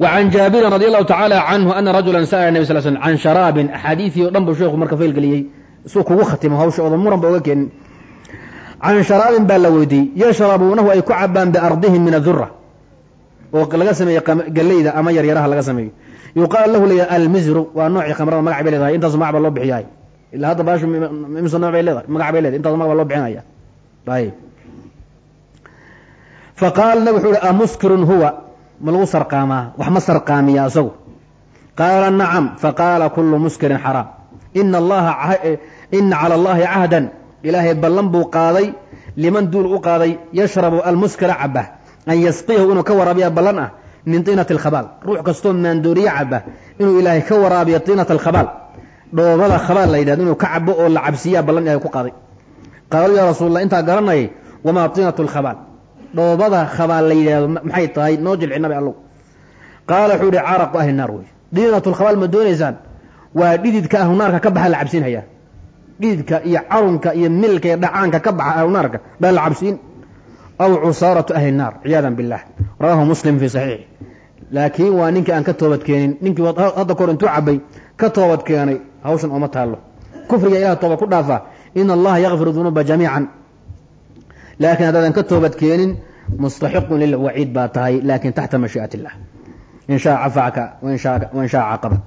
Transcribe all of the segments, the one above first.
وعن jaabirin radي الlahu tacaalى canhu ana rajula sأla nab sl sl can sharaabin axaadiiii o dhan buu sheeku marka faylgeliyey suu kugu khatimo hawsha ooda muran ba oga keenin can sharaabin baa la weydiiyey yashrabuunahu ay ku cabaan biardihim min adura oo laga sameeye galeyda ama yaryaraha laga sameeyo yuqaal lahu leeya almizru waa noocii khamrada magac bay leedahay intaasu magac baa loo bixiyahay ila hadda baashu imsa nooc bay leedahay magac bay leedahay intaasu magac baa loo bixinaya ayib faqaala nabig wuxuu uhi amuskirun huwa ma lagu sarqaamaa? Wax ma sarqaamiya isagu qaala nacam. Faqaala kulu muskirin xaraam. Ina ina cala allahi cahdan. Ilaahay ballan buu qaaday. Liman duul u qaaday? Yashrabu almuskira caba an yasqiyahu inuu ka waraabiya ballan ah min tiinati alkhabaal ruux kastoo maandooriye caba inuu ilaahay ka waraabiyo tiinata alkhabaal dhoobada khabaal la yidhahdo inuu ka cabo oo la cabsiiyaa ballan ilahay ku qaaday. Qaaluu yaa rasuul allah intaa garanayay wamaa tiinatu alkhabaal dhoobada khabaal la yidhahdo maxay tahay? Noo jilci nabi allow. Qaala wuxuu ihi caraqu ahli naar wey. Diinatu lkhabaal ma doonaysaan? Waa dhididka ahlunaarka ka baxa la cabsiinhayaa dhididka iyo carunka iyo milka iyo dhacaanka ka baxa ahlunaarka baa la cabsiin aw cusaaratu ahli naar ciyaadan billah. Rawaahu muslim fii saxiixi laakiin waa ninkii aan ka toobad keenin ninkii hadda kahor intuu cabay ka toobad keenay hawshan ooma taallo. Kufriga ilah toobad ku dhaafaa ina allaha yakfiru dunuuba jamiican laakiin haddaadan ka toobad keenin mustaxiqun lilwaciid baa tahay laakin taxta mashii'at illah in shaa cafaka wain shaa caqabak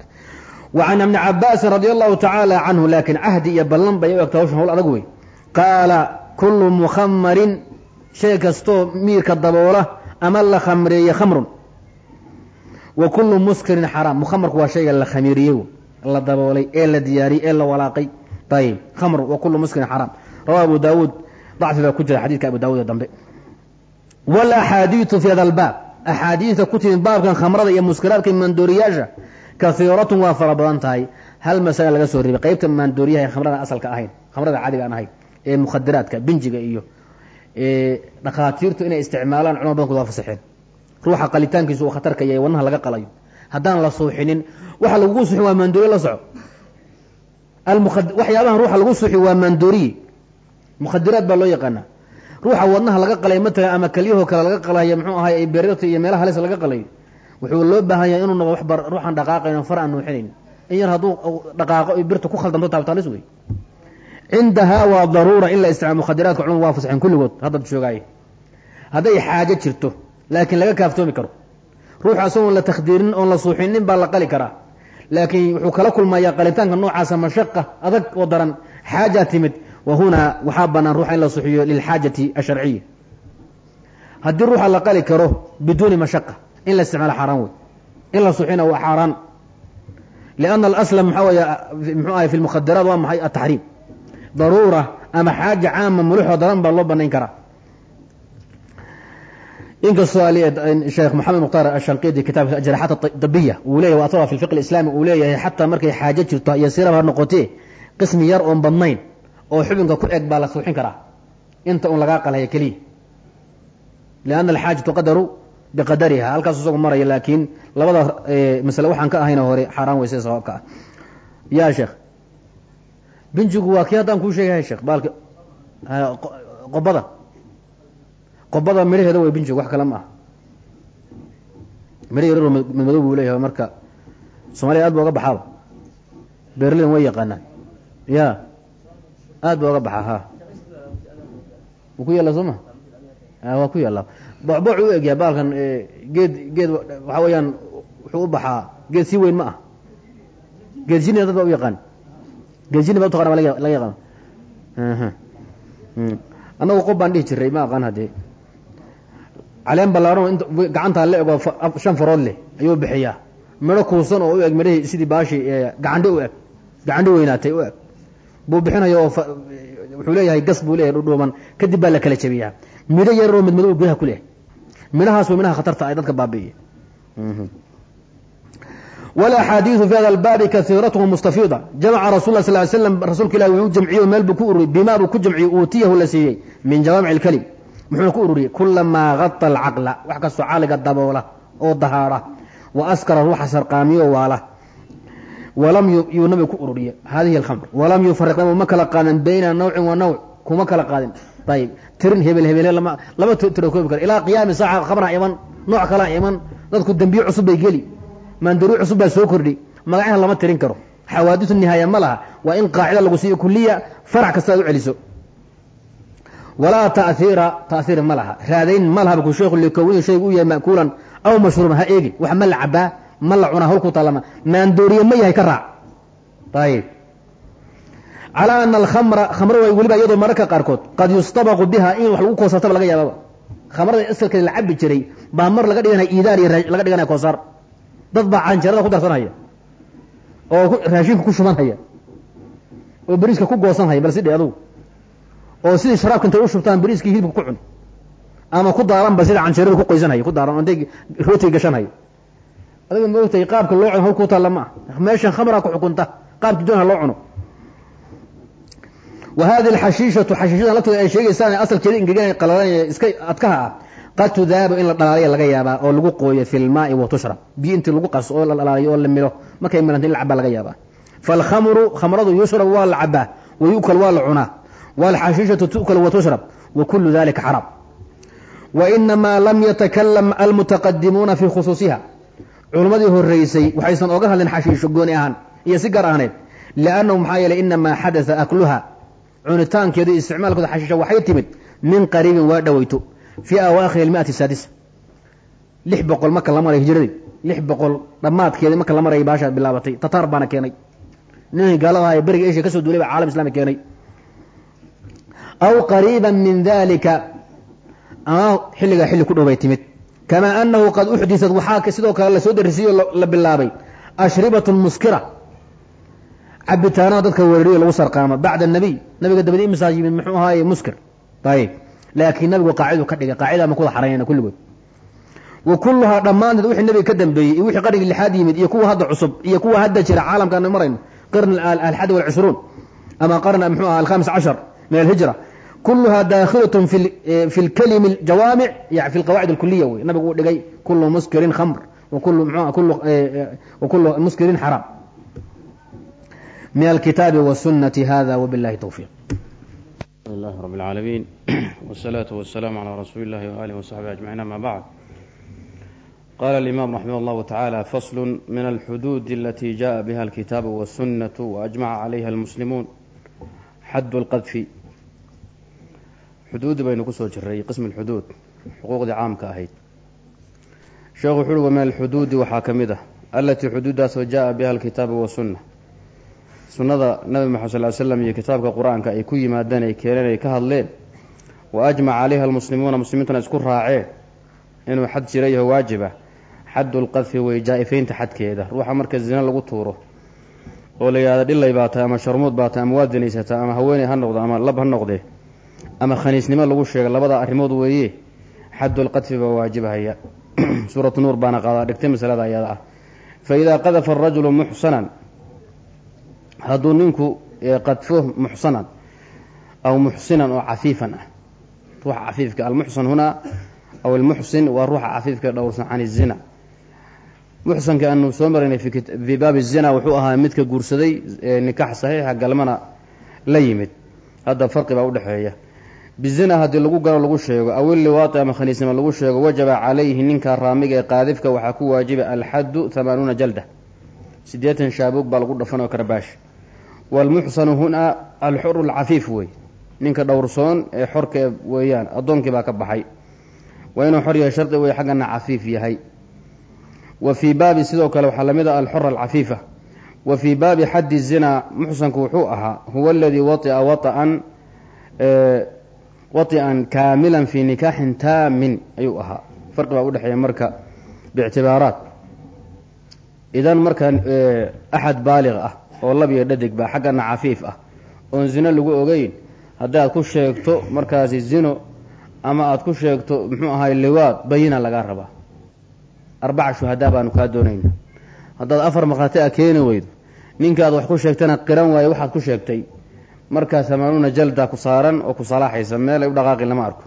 wa ibni cabaasin radi allahu tacaala canhu laakiin cahdi iyo ballan bay u egta hawshan hawl adag wey qaala kullu mukhamarin shay kastoo miirka daboola ama la khamreeye khamrun wa kullu muskirin xaraam mukhamarku waa shayga la khamiiriyey la daboolay ee la diyaariyey ee la walaaqay ayib khamrun wa kullu muskirin xaraam rawa abu daawuud dacfi baa ku jira xadidka abu daawud ee dambe walaxaadiidu fi hada albaab. Axaadiidta ku timid baabkan khamrada iyo muskiraadka maandooriyaasha kahiiratun waa fara badan tahay. Hal masala laga soo ribay qaybta maandooriyaha khamrada asalka ahayn khamrada caadiga aan ahayn ee mukhadiraadka binjiga iyo dhakhaatiirtu inay isticmaalaan culama badankood waa fasaxeen ruuxa qalitaankiisu uu khatarka yahay wadnaha laga qalayo. Haddaan la suuxinin waxa lagugu suuxin waa maandooriye la soco. Waxyaabahan ruuxa lagu suuxi waa maandooriye mukhadiraad baa loo yaqaanaa. Ruuxa wadnaha laga qalay matalan ama kelyahoo kale laga qalaya muxuu ahay beerta iyo meelaha halis laga qalayo wuxuu loo baahan yahay inuu noqdo waxba ruuxan dhaqaaqayn far aan nuuxinayn. In yar hadduu dhaqaaqo birta ku khaldanto taabtaalis wey. Cindahaa waa daruura in la isticmaalo mukhadiraadka culmadu waa fasaxeen kulligood hadda joogaaye hadday xaajo jirto laakiin laga kaaftoomi karo. Ruuxa isagoon la takhdiirinin oon la suuxinin baa la qali karaa. Laakiin wuxuu kala kulmayaa qalitaanka noocaasa mashaqa adag oo daran. Xaajaa timid wa hunaa waxaa banaan ruuxa in la suuxiyo lilxaajati asharciya. Haddii ruuxa la qali karo biduuni mashaqa in la isticmaalo xaaraan wey in la suuxina waa xaaraan. Lianna alasla maxaa wey muxuu ahay fi lmukhadiraat waa maxay? Ataxriim daruura ama xaaja caama muluxoo daran baa loo banayn karaa. Inkastoo sheekh moxamed mukhtaar ashanqidi kitaabka jaraxaat dabiya uu leyahy waa fi fiq islaami uu leeyahay xataa markay xaajo jirto iyo siraba ha noqotee qismi yar oon badnayn oo xubinka ku eg baa la suuxin karaa. Inta un lagaa qalhaya keliya lianna alxaaja tuqadaru biqadariha. Halkaas isagu maraya laakiin labada masale waxaan ka ahayna hore xaaraan wey sida sawaabka ah. Ya sheekh binjigu waa kii haddaan kuu sheegahay sheekh? Baalka qobada qobada midhaheeda way binjigu wax kale ma aha midha yararo madmadow buu leeyahay marka soomaliya aad ba oga baxaaba. Berlin way yaqaanaan. Ya aad ba oga baxaa wuu ku yaalla soo ma? Waa ku yaallaa. Bocboc u egyahay baalkan geed geed waxaa weeyaan wuxuu u baxaa geed si weyn ma ah. Geed jini dad ba u yaqaan. Geed jini ba utaqana laga yaqaan. Annagu qob baan dhihi jiray ma aqaan haddee caleen ballaaran int gacantaa la egoo shan farood leh ayuu bixiyaa. Midho kuusan oo u eg midhahii sidii baashii gacandhi u eg. Gacandhi weynaatay u eg buu bixinaya oo wuxuu leeyahay gas buu leeyahay dhudhuuban kadib baa la kala jabiyaa. Midho yaroo midmadow gudaha ku leehay midhahaas waa midhaha khatarta ay dadka baabi'iye. Walaxaadiidu fi hada albaabi kaiirathu mustafiida jamaca rasul sal slam rasuulka ilahi wuxuu jamciye meel buu ku ururiyey. Bimaa buu ku jamciyey uutiyahu la siiyey. Min jawaamic alkelim muxuuna ku ururiyey kulamaa gata alcaqla. Wax kastoo caqliga daboola oo dahaara. Wa askara ruuxa sarqaamiyo waala walam yuu nabiga ku ururiye. Hadihi alkhamr. Walam yufariq nabigu ma kala qaadin bayna nawcin wa nawc kuma kala qaadin. Ayib tirin hebel hebele lama tiro koobi karo ilaa qiyaami saaca khamraa iman nooc kalaa iman dadku dembiye cusub bay geli. Maandaruuc cusub baa soo kordhi. Magacyahan lama tirin karo. Xawaadisu nihaaya ma laha. Waa in qaacida lagu siiyo kuliya farac kasta aad u celiso. Walaa ta'iira ta'iir ma laha. Raadayn ma laha. Ku sheekhu likownihi shaygu u yahay ma'kuulan aw mashruuban ha eegin wax ma la cabaa ma la cunaa hol ku taalama maandooriye ma yahay ka raac. Ayib calaa ana alkhamra khamra way weliba iyadoo mararka qaarkood qad yustabaqu biha in wax lagu koosartaba laga yaababa. Khamrada asalkeeda la cabi jiray baa mar laga dhiganaya iidaar iyo laga dhiganaya koosaar dad baa canjarada ku darsanhaya oo raashinka ku shubanhaya oo beriiska ku goosanhaya bal sidhe adugu oo sidii sharaabka intay u shubtaan beriiskii hilibka ku cun. Ama ku daaranba sida canjarada ku qoysanhaya ku daaran intay rootiga gashanhaya adiga maogtay qaabka loo cuno hal ku taalla ma ah meeshan khamraa ku xukunta qaabki doon ha loo cuno. Wa hadi alxashiishatu xashiishadan lafteeda ay sheegaysaan asalkeeda ingegan qalalan iska adkaha ah qad tudaabu in la dhalaaliya laga yaabaa oo lagu qooyo fi lmaai wa biyo intii lagu qaso oo la dhalaaliyo oo la milo markay milanta in la cabaa laga yaabaa. Faalkhamru khamradu yushrab waa la cabaa wa waa la cunaa. Waalxashiishatu tu'kal wa wa kulu dalika xaraam. Wa lam yatakalam almutaqadimuuna fi khusuusiha culimmadii horeysay waxaysan oga hadlin xashiisho gooni ahaan iyo si gaar ahneed liannahu maxaa yeeley inamaa xadasa akluha. Cunitaankeedu iyo isticmaalkooda xashiisha waxay timid min qariibin waa dhoweyto fii awaakhir almi'ati saadisa lix boqol marka la maray hijiradii lix boqol dhammaadkeedi marka la marayay baashaa bilaabatay. Tataar baana keenay. Ninkii gaaladaha ee beriga eshiya ka soo duulay baa caalam islami keenay. Aw qariiban min dalika ama xilligaa xilli ku dhow bay timid kamaa anahu qad uxdisat waxaa sidoo kale la soo darisiyo la bilaabay ashribatun muskira cabitaanada dadka weerariyo lagu sarqaamo bacda anabiy nabiga dabadi imisaa yimid muxuu ahaaye muskir ayib laakiin nabigu qaacidu ka dhigay qaacida ma kuda xaraynayna kulligood wa kulluhaa dhammaanteed wixii nabiga ka dambeeyey iyo wixii qarnigii lixaad yimid iyo kuwa hadda cusub iyo kuwa hadda jira caalamkaanu marayno qarn alxadi walcishruun ama qarn muxuu aha alkhamis cashar min alhijra kulluhaa daakhilatun fi lkalimi aljawaamic yani fi lqawaacid alkuliya wey nabigu uu dhigay kullu muskirin khamr wa kullu muskirin xaraam min alkitaabi wاsunati hada wbillahi towfiiq لله رب العالمين والصلاة والسلام على رسول الله وآله وصحبه أجمعين أما بعد قال الإمام رحمه الله تعالى فصل من الحدود التي جاء بها الكتاب والسنة وأجمع xuduudi baynu ku soo jiray qismi lxuduud xuquuqdii caamka ahayd. Sheekhu wuxu uhi wa min alxuduudi waxaa ka mid ah allatii xuduuddaasoo jaa-a biha alkitaabu wasunna sunnada nabi maxamed sal ly slam iyo kitaabka qur'aanka ay ku yimaadeen ay keeneen ay ka hadleen wa ajmaca calayha almuslimuuna muslimiintuna isku raaceen inuu xad jira yaho waajib ah xaddu lqadfi wey jaa-ifeynta xadkeeda ruuxa marka zina lagu tuuro oo la yidhahda dhilay baatay ama sharmuud baatay ama waad dinaysata ama haweeney ha noqdo ama lab ha noqdee ama khaniisnimo lagu sheega labada arrimood weeye xaddu lqadfi baa waajibahaya. Suuratu nuur baana qaadaa dhigtay masalada ayada ah. Fa idaa qadafa arajulu muxsanan hadduu ninku qadfo muxsanan aw muxsinan oo cafiifan ah ruuxa cafiifka almuxsan hunaa aw almuxsin waa ruuxa cafiifka dhowrsan can izina muxsanka aanu soo maraynay fii baabi zina wuxuu ahaa midka guursaday nikaax saxiixa galmana la yimid. Hadda farqi baa udhexeeya bizina haddii lagu galo lagu sheego. Aw illiwaati ama khaniisnimo lagu sheego. Wajaba calayhi ninka raamiga ee qaadifka waxaa ku waajiba alxaddu hamaanuuna jalda. Siddeetan shaabuug baa lagu dhafan oo karabaash waalmuxsanu hunaa alxuru alcafiif wey. Ninka dhowrsoon ee xorka weeyaan addoonkii baa ka baxay. Waa inuu xor yahay shardi wey xaggana cafiif yahay. Wa fii baabi sidoo kale waxaa la mid ah alxora alcafiifa. Wa fii baabi xaddi zinaa muxsanku wuxuu ahaa huwa aladii waطi'a waطan waطi'an kaamilan fii nikaaxin taamin ayuu ahaa. Farqi baa udhexeeya marka biictibaaraat. Idan marka axad baaliq ah oo lab iyo dhadig baa xaggana cafiif ah oon zino lagu ogeyn haddii aad ku sheegto markaasi zino ama aad ku sheegto muxuu ahaay liwaad bayina lagaa rabaa. Arbaca shuhadaa baanu kaa doonayna haddaad afar markhaati a keeni weydo ninka aad wax ku sheegtana qiran waayo waxaad ku sheegtay markaas hamaanuuna jalda ku saaran oo ku salaaxaysa meel ay u dhaqaaqi lama arko.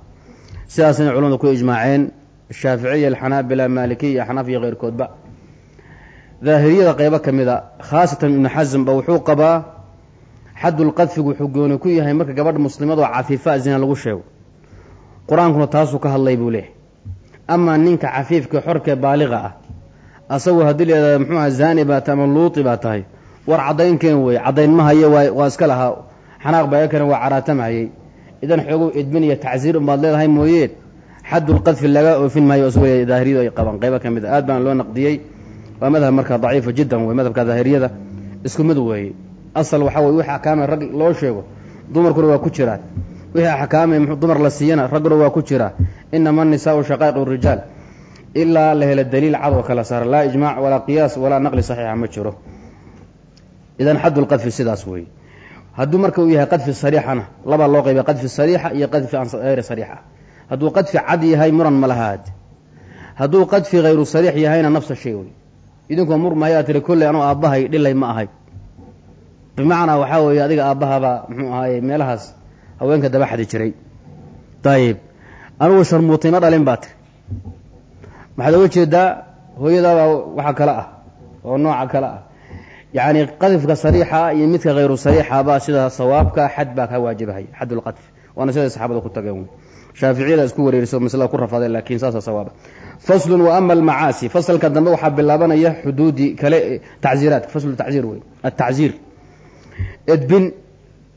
Sidaasna culamadu ku ijmaaceen shaaficiya alxanaabila maalikiya iyo keyrkoodba daahiriyada qeybo ka mid a khaasatan ibnu xasm ba wuxuu qabaa xadulqadfigu wuxuu gooni ku yahay marka gabadha muslimadoo cafiifa zina lagu sheego. Qur'aankuna taasuu ka hadlay buu leeyahay. Amaa ninka cafiifka xorkee baaliqa ah asagu haddii leedaha muxuu aha zaani baa tahay ama luuti baa tahay war caddayn ma hayo waa iska lahaa xanaaq baa kane waa caraatamahayey idan xoogow edmin iyo tacsiir unbaad leedahay mooyeen xadulqadfi laga oofin maayo isagoo daahiriyadu ay qabaan qaybo ka mid a aad baan loo naqdiyey. Waa madhab markaa daciifa jiddan wey madhabka daahiriyada. Isku mid weeye asal waxaa weye wixii axkaame rag loo sheego dumarkuna waa ku jiraan wixii axkaame dumar la siiyana ragguna waa ku jiraa inama anisaau shaqaa'iq rijaal. Ilaa la helo daliil cad oo kala saara laa ijmaac walaa qiyaas walaa naqli saxiixa ma jiro. Idan xadulqadfi sidaas weeye hadduu marka uu yahay qadfi sariixana labaa loo qaybay qadfi sariixa iyo qadfi hayri sariixa. Hadduu qadfi cad yahay muran ma lahaad. Hadduu qadfi hayru sariix yahayna nafsa shay wey idinkoo murmahayaa tiri kolley anuu aabbahay dhilay ma ahay. Bimacnaa waxaa weeye adiga aabbahabaa muxuu ahaaye meelahaas haweenka daba xadi jiray. Dayib anugu sharmuutay ma dhalin baa tiri. Maxaad oga jeedaa? Hooyadaabaa waxa kale ah oo nooca kale ah yacni qadifka sariixa iyo midka hayru sariixaba sida sawaabka xad baa ka waajibahaya xadulqadfi waana siday saxaabada ku tageen. Shaaficiyada isku wareeriso maslada ku rafadeen laakiin saasa sawaaba faslun wa ama almacaasi fasalka dambe waxaa bilaabanaya xuduudii kale tacziiraadka faslu tacziir wey atacziir edbin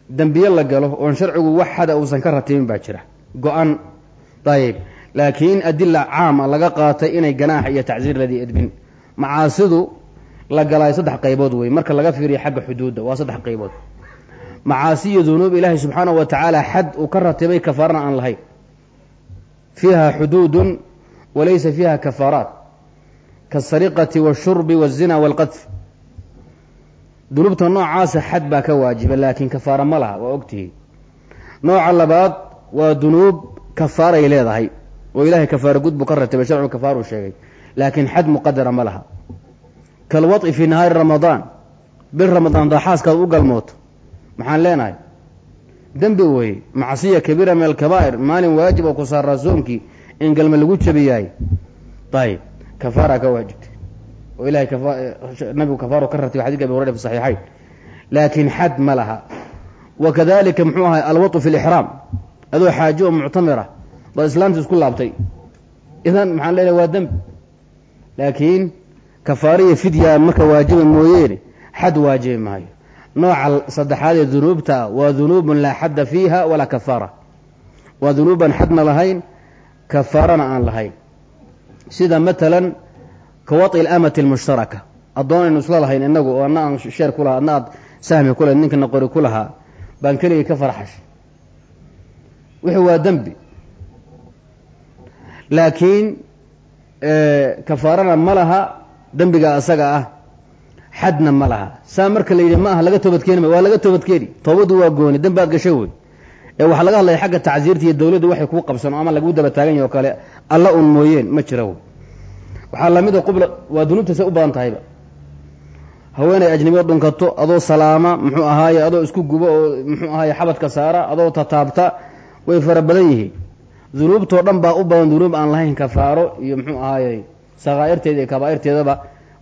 dembiye la galo oon sharcigu wax xada uusan ka ratibin baa jira. Go-an ayib laakiin adila caama laga qaatay inay ganaax iyo tacziir ladii edbin macaasidu la galaayo saddex qaybood wey marka laga fiiriyo xagga xuduudda waa saddex qaybood. Macaasi iyo dunuub ilaahay subxaanahu wa tacaala xad uu ka ratibay kafaarana aan lahayn. Fiiha xuduudun walaysa fiiha kafaaraat. Kaasariqati waashurbi waazina waalqadf dunuubta noocaasa xad baa ka waajiba laakiin kafaara ma laha waa ogtihi. Nooca labaad waa dunuub kafaaray leedahay. Oo ilahay kafaara gud buu ka ratibay sharcigu kafaaruu sheegay. Laakiin xad muqadara ma laha kalwad'i fii nahaari ramadaan. Bil ramadaan daaxaaskaad u galmooto maxaan leenahay? Dembi weeye macsiya kabiira min alkabaa'ir maalin waajib oo ku saaraa soomkii in galma lagu jabiyaay ayib kafaara ka waajibtay oo ilahay nabigu kafaaru ka ratibay xadidka abi hurayra saxiixayn. Laakiin xad ma laha. Wa kadalika muxuu ahay alwatu fi lixraam adoo xaajo oo muctamira baad islaamta isku laabtay. Idan maxaan leenahay waa dembi. Laakiin kafaaro iyo fidyaa marka waajiba mooyeene xad waajibi maayo. Nooca saddexaad ee dunuubta waa dunuubun laa xadda fiiha walaa kafaara. Waa dunuuban xadna lahayn kafaarana aan lahayn. Sida matalan ka wai ilamati almushtaraka. Addoon aynu isla lahayn inagu oo adna aan sheer ku lahaa adna aad sahmi ku lahayn ninkana qori ku lahaa baan keligii ka farxashay. Wuxuu waa dembi. Laakiin eh, kafaarana ma laha dembiga asaga ah xadna ma laha. Saa marka la yidhi ma aha laga toobadkeeni ma waa laga toobadkeeni. Toobaddu waa gooni dembi aad gashay wey ee waxaa laga hadlaya xagga tacsiirta iyo dawladdu waxay kuu qabsano ama lagu daba taagan yahi o kale alla un mooyeen ma jira wey waxaa lamida qubla waa dunuubta say u badan tahayba. Haweenay ajnabiya dhunkato adoo salaama muxuu ahaaye adoo isku gubo oo muxuu ahaaye xabadka saara adoo tataabta way fara badan yihiin. Dunuubtoo dhan baa u badan dunuub aan lahayn kafaaro iyo muxuu ahaaye sakaa'irteeda iyo kabaa'irteedaba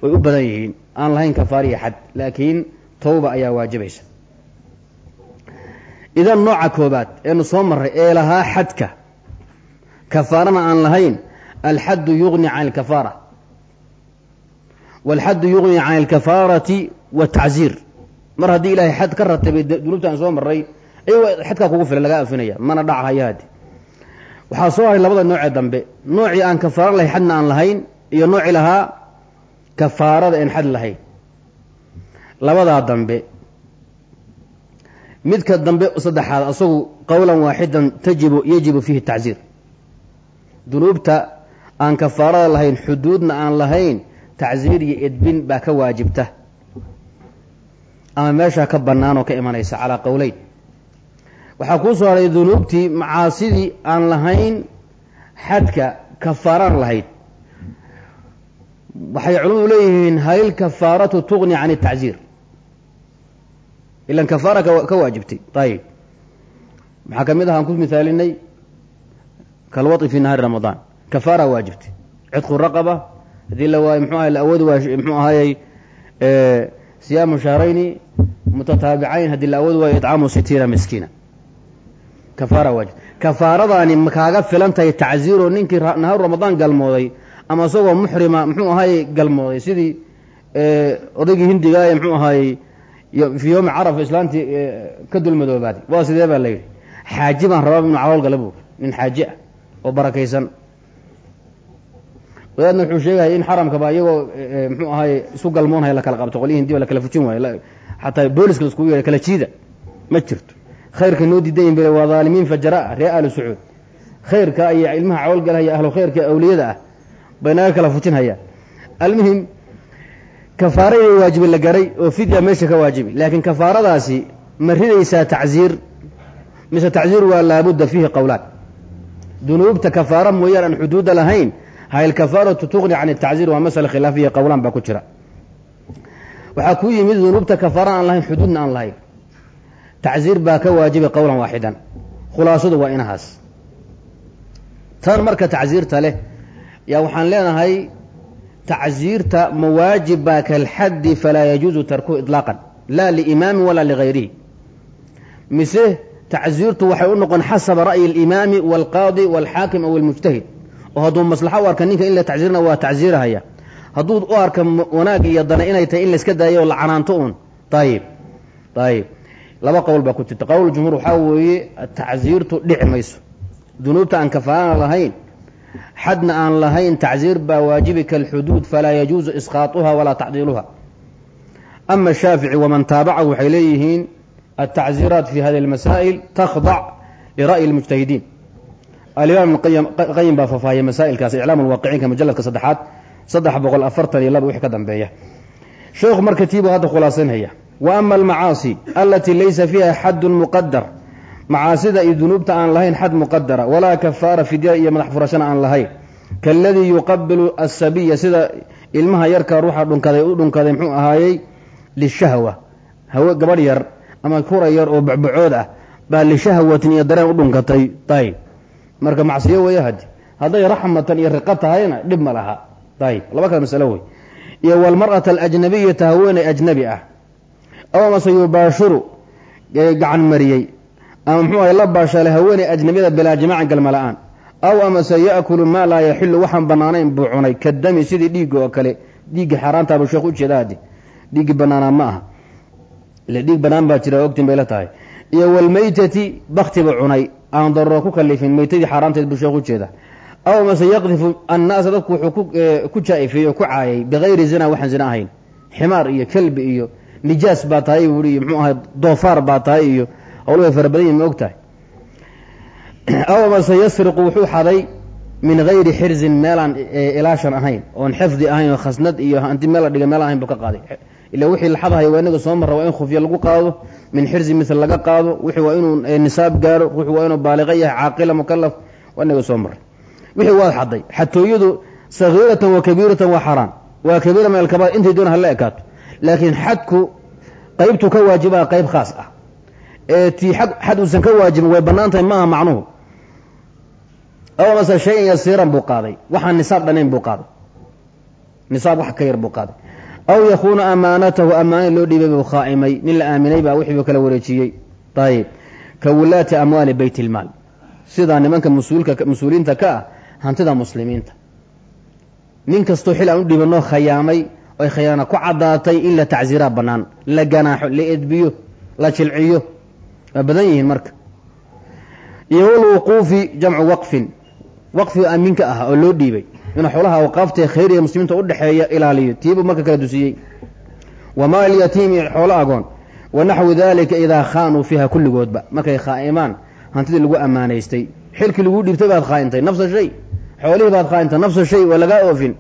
way u badan yihiin. Aan lahayn kafaariya xad laakiin tawba ayaa waajibaysa. Idan nooca koobaad eenu soo marray ee lahaa xadka kafaarana aan lahayn alxaddu yugni can alkafaara. Walxaddu yugni can alkafaarati waatacziir mar haddii ilaahay xad ka ratibay dunuubtaan soo marray ayagoo xadkaa kugu filan laga afinaya mana dhac waxaa soo haray labada noocee dambe. Noocii aan kafaaro lahayn xadna aan lahayn iyo noocii lahaa kafaarada aan xad lahayn. Labadaa dambe. Midka dambe saddexaad asagu qowlan waaxidan tajibu yajibu fiihi tacziir. Dunuubta aan kafaarada lahayn xuduudna aan lahayn tacziir iyo edbin baa ka waajibta. Ama meeshaa ka bannaan oo ka imanaysa calaa qowleyn waxaa kuu soo haray dunuubtii macaasidii aan lahayn xadka kafaaraan lahayd waxay culamadu leeyihiin halil kafaaratu tugni can atacziir ilan kafaara ka waajibtay. Ayib maxaa ka mid ah ku misaalinay kalwai fi nahaari ramadaan. Kafaara waajibtay. Cidqu raqaba haddii la waayo mxu ahay la awoodi waay mxuu ahaayey siyaamu shahrayni mutataabicayn haddii la awood waayo idcaamu sitiina miskiina. Kafaara waajib kafaaradaani makaaga filan tacziiroo ninkii nahaaru ramadaan galmooday ama isagoo muxrima muxuu ahaayey galmooday sidii odaygii hindiga ee muxuu ahaayey fii yowmi carafa islaantii ka dulmadoobaaday waa sidee baa la yidhi? Xaaji baan rabaa inu calool gala buuri nin xaaji ah oo barakaysan. Wadaadna wuxuu sheegaya in xaramkaba iyagoo muxuu ahaay isu galmoonhaya la kala qabto qolyihi hindiba la kala fujin waayo xataa booliska laiskugu yeehay kala jiida ma jirto. Khayrka noo diidayin bale waa dhaalimiin fajara ree ahlu sacuud khayrka iyo ilmaha cawlgalhaya ahlu khayrka awliyada ah bay naga kala fujin hayaan almuhim kafaara inay waajibi la garay oo fidya meesha ka waajibi. Laakiin kafaaradaasi ma ridaysaa tacziir. Mise tacziir waa laabudda fiihi qowlaan dunuubta kafaara mooyaan aan xuduuda lahayn haylkafaaratu tuqni can tacziir waa masala khilaafiya qowlaan baa ku jira. Waxaa ku yimid dunuubta kafaara aan lahayn xuduudna aan lahayn. Tacziir baa ka waajibay qowlan waaxidan. Khulaasadu waa inahaas tan marka tacziirta leh yaa waxaan leenahay tacziirta mawaajib baa kalxaddi falaa yajuuzu tarkuhu iطlaaqan laa liimaamin walaa ligayrihi mise tacziirtu waxay u noqon xasaba ra'yi alimaami waalqaadi waalxaakim aw almujtahid. Oo hadduu maslaxo u arka ninka in la tacziirna waa tacziirahaya. Hadduu u arka wanaag iyo dana inay tahay in layska daayo oo la canaanto uun. Ayib ayib laba qowl baa ku jirta. Qowl jumhuur waxaa weeye tacziirtu dhici mayso. Dunuubta aan kafaarana lahayn xadna aan lahayn tacziir baa waajibi kalxuduud falaa yajuuzu isqaatuha walaa tacdiiluha ama shaafici waman taabacahu waxay leeyihiin altacziiraat fi hadi اlmasaa'il takhdac lira'yi اlmujtahidiin alimaam qayim baa fafaahiyay masaa'ilkaas iclaam lwaaqiciinka mujaladka saddexaad saddex boqol afartan iyo laba wixii ka dambeeya sheekhu marka tiibuu hadda khulaasanhaya wa ama almacaasi alatii laysa fiiha xadun muqadar macaasida iyo dunuubta aan lahayn xad muqadara walaa kafaara fidya iyo madax furashana aan lahayn. Kaaladii yuqabilu asabiya sida ilmaha yarka ruuxa dhunkaday u dhunkaday muxuu ahaayey? Lishahwa. Hawe gabadh yar ama kura yar oo bacbacood ah baa lishahwatin iyo dareen u dhunkatay. Ayb marka macsiyo weeye hadi hadday raxmatan iyo riqo tahayna dhib ma laha. Ayb laba kale masalo wey iyo walmar'ata alajnabiyata haweeney ajnabi ah. Aw amase yubaashiru gacan mariyey ama muxuu ahay la baashaalay haweeney ajnabiyada bilaa jimaacan galma la'aan aw amase ya'kulu maa laa yaxilu waxaan bannaanayn buu cunay. Kadami sidii dhiigga oo kale. Dhiigga xaaraantaabuu sheekh u jeeda hadi dhiiggi bannaanaa ma aha. Ile dhiig bannaan baa jira ogtin bay la tahay. Iyo walmeytati baktiba cunay. Aan daruro ku kalifin meytadii xaaraanteed buu sheekh u jeeda aw amase yaqdifu annaasa dadku wuxuu ku jaa-ifeeyey oo ku caayay bikayri zina waxaan zina ahayn. Ximaar iyo kelbi iyo nijaas baa tahay buui iyo muxuu ahay doofaar baa tahay iyo hawlu way fara ma og aw amase yasriqu wuxuu xaday min gayri xirzin meelaan ilaashan ahayn oon xifdi ahayn oo khasnad iyo hanti meel dhiga meel ahayn buu ka qaaday. Ila wixii la xadahay waa inaga soo marra waa in khufya lagu qaado min xirzi misl laga qaado wixii waa inuu nisaab gaaro ruuxu waa inuu baaliqa yahay caaqila mukalaf waa inaga soo marray wixii waad xaday. Xatooyadu sagiiratan wa kabiiratan waa xaraan. Waa kabiira min alkabair intay doona hala ekaato. Laakiin xadku qaybtu ka waajibaha qayb khaas ah ee tii xad uusan ka waajibin way bannaan tahay maaha macnuhu. Aw amase shay-an yasiiran buu qaaday. Waxaan nisaab dhanayn buu qaaday. Nisaab wax ka yar buu qaaday. Aw yakuuna amaanatahu ammaanad loo dhiibay buu khaa'imay. Nin la aaminay baa wixii buu kala wareejiyey. Ayib ka wulaati amwaali beyt ilmaal sidaa nimanka mas'uuliyiinta ka ah hantida muslimiinta. Nin kastoo xil aan u dhiibanoo ku caddaatay in la tacsiiraa bannaan la ganaaxo la la jilciyo waa badan yihiin marka. Iyo walwuquufi jamcu waqfin. Waqfi aaminka ah oo loo dhiibay. Inuu xoolaha awqaaftae khayriga muslimiinta udhexeeya ilaaliyo tiibuu marka kala dusiyey. Wamaa alyatiimi xoolo agoon. Wa naxwu dalika idaa khaanuu fiiha kulligoodba. Markay khaa'imaan hantidii lagu ammaanaystay. Xilkii laguu dhiibtay baad khaa'intay nafsa shay. Xoolihii baad khaa'intay nafsa shay waa lagaa oofin.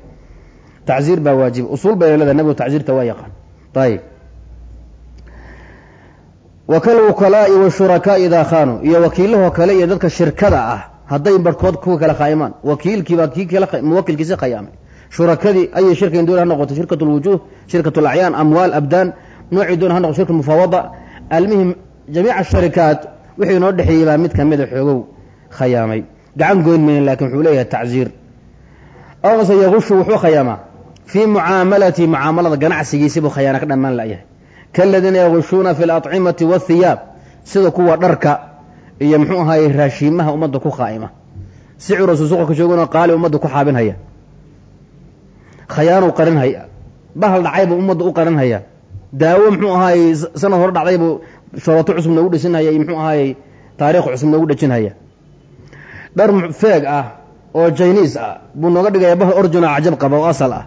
Tacsiir baa waajiba usuul bay leedahay nabigu tacsiirta waa yaqaan. Ayib wa kalwukalaa'i washurakaai idaa khaanuu iyo wakiilahoo kale iyo dadka shirkada ah. Hadday barhkood kuwa kale khaa'imaan wakiilkiibaa kii kale muwakilkiisi khayaamay shurakadii ayay shirkan doon ha noqoto. Shirkat lwujuuh shirkat alacyaan amwaal abdaan. Noocii doon ha noqoto shirka mufaawada almuhim jamiica sharikaat wixii noo dhexeeyey baa mid kamida xoogow khayaamay. Gacan goyn mayna laakiin wuxuu leeyahay tacziir aw mase yagushu wuxuu khayaamaa. Fii mucaamalati mucaamalada ganacsigiisibuu khayaana ka dhammaan layahay kaladiina yagushuuna fi alacimati waathiyaab sida kuwa dharka iyo muxuu ahaye raashiimaha ummadda ku qaa'ima siciroosu suqa ka joogana qaali ummadda ku xaabinhaya khayaanuu qarinhaya bahal dhacaybuu ummadda u qarinhaya daawo muxuu ahaayey sanad hore dhacdaybuu shoroto cusub noogu dhesinhaya iyo muxuu ahaayey taarikh cusub noogu dhejinhaya dhar feeg ah oo jiniis ah buu nooga dhigaya bahal orjina cajab qaba oo asal ah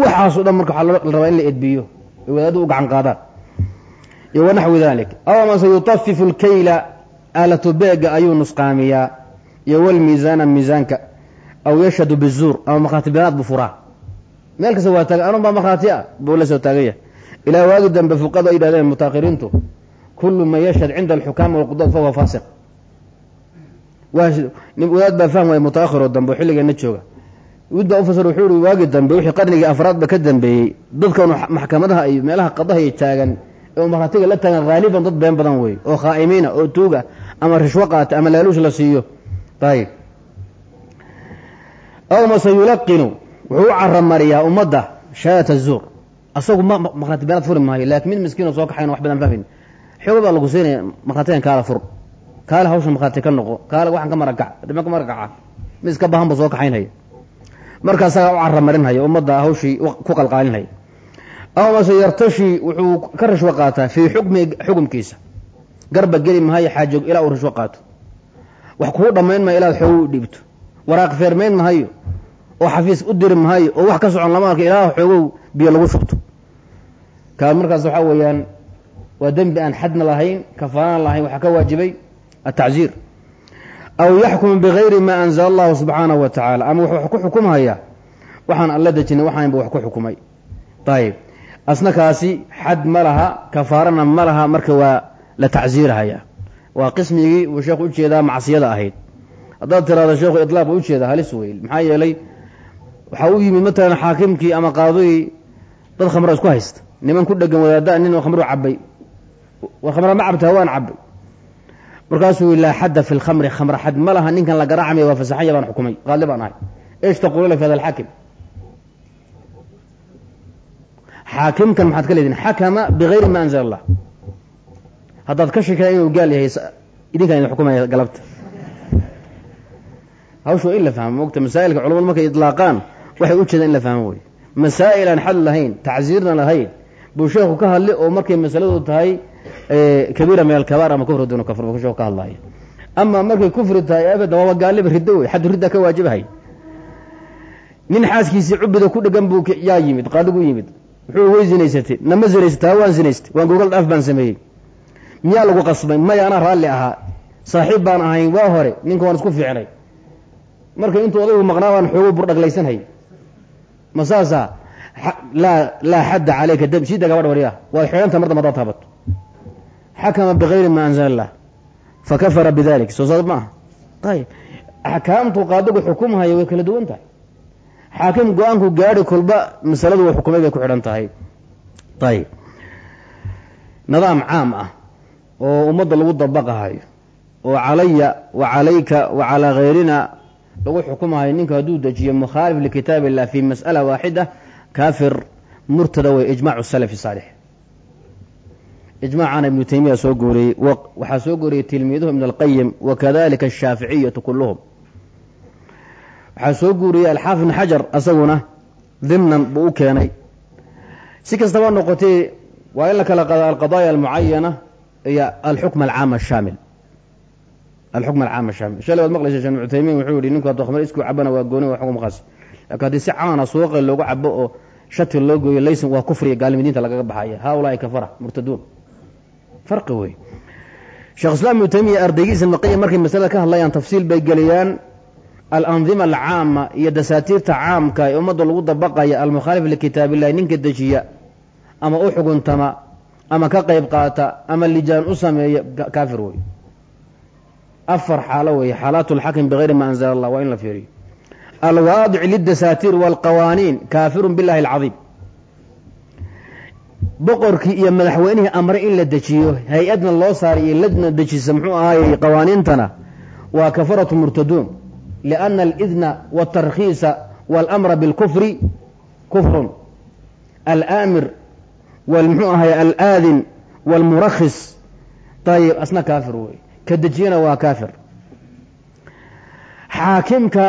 waxaasoo dhan marka waxaa la in la edbiyo ay wadaaddu u gacan qaadaan iyo wanaxwi dalik. Aw amase yutafifu lkayla aalatu beega ayuu nusqaamiyaa iyo walmiisaana miisaanka aw yashhadu bizuur ama markhaati beenaad buu furaa. Meel kasta waa taagan anun baa markhaati ah buu la soo taaganya ilaa waagi dambe fuqadu ay yidhahdeen mutaakiriintu kullu man yashhad cinda alxukaami walqudaad fahuwa faasiq. Wadaad baa fahm waaya mutaahiroo dambe oo xilligeenna jooga. Mid baa ufasir wuxuu ihi waagi dambe wixii qarnigii afraadba ka dambeeyey dadkan maxkamadaha iyo meelaha qadahay taagan ee u markhaatiga la taagan haaliban dad been badan weeye oo khaa'imiina oo tuuga ama rishwo qaata ama laaluush la siiyo. Ayib aw mase wuxuu caramariyaa ummadda shahaadata zuur. Asagu ma markhaati beenaad furi maayo laakiin mid miskiinoo soo kaxayn wax badan fahmin xogo baa lagu siinaya markhaatigan kaala fur. Kaale hawsha markhaati ka noqo. Kaale waxaan ka maragac dima ka maragaca. Mid iska baahan ba soo kaxaynhaya marka u caramarinhaya ummadda hawshii ku qalqaalinhaya aw mase yartashi wuxuu ka rashwo qaataa fii xukmi xukumkiisa. Garba geli mahayo xaajoog ilaa uu rashwo qaato. Wax kuu dhammayn mayo ilaad xoogu dhiibto. Waraaq feermayn mahayo oo xafiis u diri mahayo oo wax ka socon lama ilaa xoogow biyo lagu shubto. Kaa markaas waxaa weeyaan waa dembi aan xadna lahayn kafaanaan lahayn waxaa ka waajibay atacziir aw yaxkumu bigayri maa anzala allahu subxaanahu wa tacaala ama wuxuu ku xukumhayaa waxaan alla dejinay waxaanba wax ku xukumay. Ayib asna kaasi xad ma laha kafaarana ma laha marka waa la tacziirhaya waa qismigii uu sheekhu u jeedaa macsiyada ahayd. Haddaad tiraado sheekhu ilaaq buu ujeeda halis wey maxaa yeelay waxaa u yimid matalan xaakimkii ama qaadigii dad khamra isku haysta niman ku dhegan wadaada nin khamru cabay war khamra ma cabta waan cabay markaasuu laa xadda fi lkhamri khamra xad ma laha. Ninkan la garaacmaya waa fasaxanya baan xukumay. Qaadli baan ahay. Eesh taquuluna fi hada alxaakim xaakimkan maxaad ka leedihin xakama bigayri ma anzala allah haddaad ka shakaya inuu gaal yahay idinkaan idin xukumaya galabta. Hawshu in la fahmo mogta masaa'ilka culamadu markay idlaaqaan waxay u jeedaan in la fahmo wey masaa'il aan xad lahayn tacsiirna lahayn buu sheekhu ka hadli oo markay masaladu tahay kabiira min alkabaar ama kufri duna kafr buu sheekhu ka hadlaya ama markay kufri tahay abada waaba gaaliba riddo wey xaddu ridda ka waajibahay nin xaaskiisii cubida ku dhegan buu yaa yimid qaadigu yimid wuxuu way zinaysatay nama zinaysatay waan zinaystay waan gogol dhaaf baan sameeyey. Miyaa lagu qasbay? Maya anaa raalli ahaa saaxiib baan ahayn waa hore ninka waan isku fiicnay. Marka intuu odaygu maqnaa baan xoogo burdhaglaysanhay ma saasa laa laa xadda calayka dam siida gabadh warya waad xidhanta mar damba taabato. Xakama bigayri ma anzala fakafara bidalik soo saad ma ayib axkaamtu qaadigu xukumhaya way kala duwan tahay xaakim go'aanku gaadhi kolba masaladu wa xukumay bay ku xidhan tahay. Ayib nidaam caam ah oo ummadda lagu dabaqahayo oo calaya wa calayka wa calaa hayrina lagu xukumahayo ninka hadduu dejiyo mukhaalif likitaab illah fi mas'ala waaxida kaafir murtada way ijmacu salafi saalix. Ijmacaana ibnu taymiya soo gooriyey waxaa soo gooriyey tilmiiduhu ibn alqayim wakadalika ashaaficiyatu kulluhum waxaa soo guuriyey alxaafid ibn xajar asaguna dimnan buu u keenay. Si kastaba noqotee waa in la kala qada alqadaaya almucayana iyo alxukm alcaam ashaamil alxukm alcaam ashaamil shalay waad maqlaysa sheekh ibnu taymiin wuxuu yihi ninku hadduu khamr isku cabana waa gooni waa xukum khaas laakiin haddii si caana suuqa loogu cabo oo shati loo gooyo laysan waa kufriga gaalimidiinta lagaga baxaya haaulaai kafara murtaduun. Farqi wey sheekh islaam ibnu taymiya ardaygiisa ibnuqayim markay masalada ka hadlayaan tafsiil bay geliyaan alandima alcaama iyo dasaatiirta caamka ee ummadda lagu dabaqaya almukhaalif likitaab illahi ninka dejiya ama u xuguntama ama ka qayb qaata ama lijaan u sameeya kaafir wey afar xaalo weeye xaalaat lxakim bigayri ma anzala allah waa in la fiiriyo. Alwaadic lidasaatiir walqawaaniin kaafirun billahi alcadiim. Boqorkii iyo madaxweynihii amre in la dejiyo hay'adna loo saaray iyo ladna dejisa muxuu ahaayey qawaaniintana waa kafaratu murtaduun walamra bilkufri kufrun alaamir muxuu ahay alaadin waalmurakhis ayib asna kaafir wey ka dejiyana waa kaafir xaakimka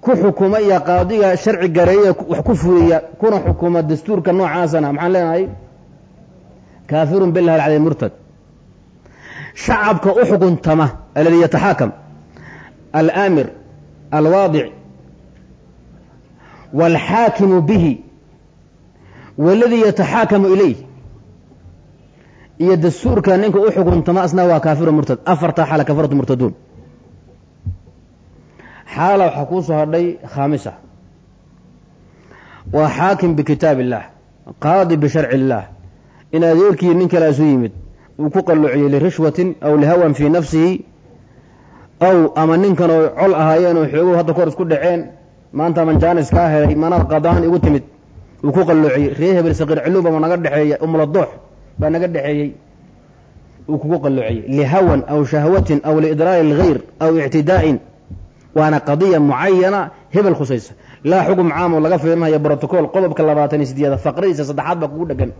ku xukuma iyo qaadiga sharci gareeya wax ku fuliya kuna xukuma dastuurka noocaasana maxaan leenahay kaafirun bilah alcalay murtad shacabka u xukuntama aladi yataxaakam alaamir alwaadic wاlxaakimu bihi waladii yataxaakamu ilayh iyo dastuurka ninka u xukuntama asna waa kaafiru murtad afartaa xaala kafaratu murtaduun xaala waxaa kuu soo hadhay khaamisa waa xaakim bikitaab illah qaadi bisharci illaah in adeerkii nin kale isu yimid uu ku qalluuciyey lirishwatin aw lihawan fii nafsihi aw ama ninkan oo col ahaayeen oo xoogow hadda kahor isku dhaceen maanta manjaanis kaa helay manaad qadaan igu timid uu ku qalluuciyey. Ree hebel saqiir ciluuba ma naga dhexeeya umuladoox baa naga dhexeeyey uu kugu qalluuciyey. Lihawan aw shahwatin aw liidraari alghayr aw ictidaa'in waana qadiya mucayana hebel khusaysa. Laa xukm caam oo laga fiirinayo brotocool qodobka labaatan iyo sideeda faqradiisa saddexaad baa kugu dhegan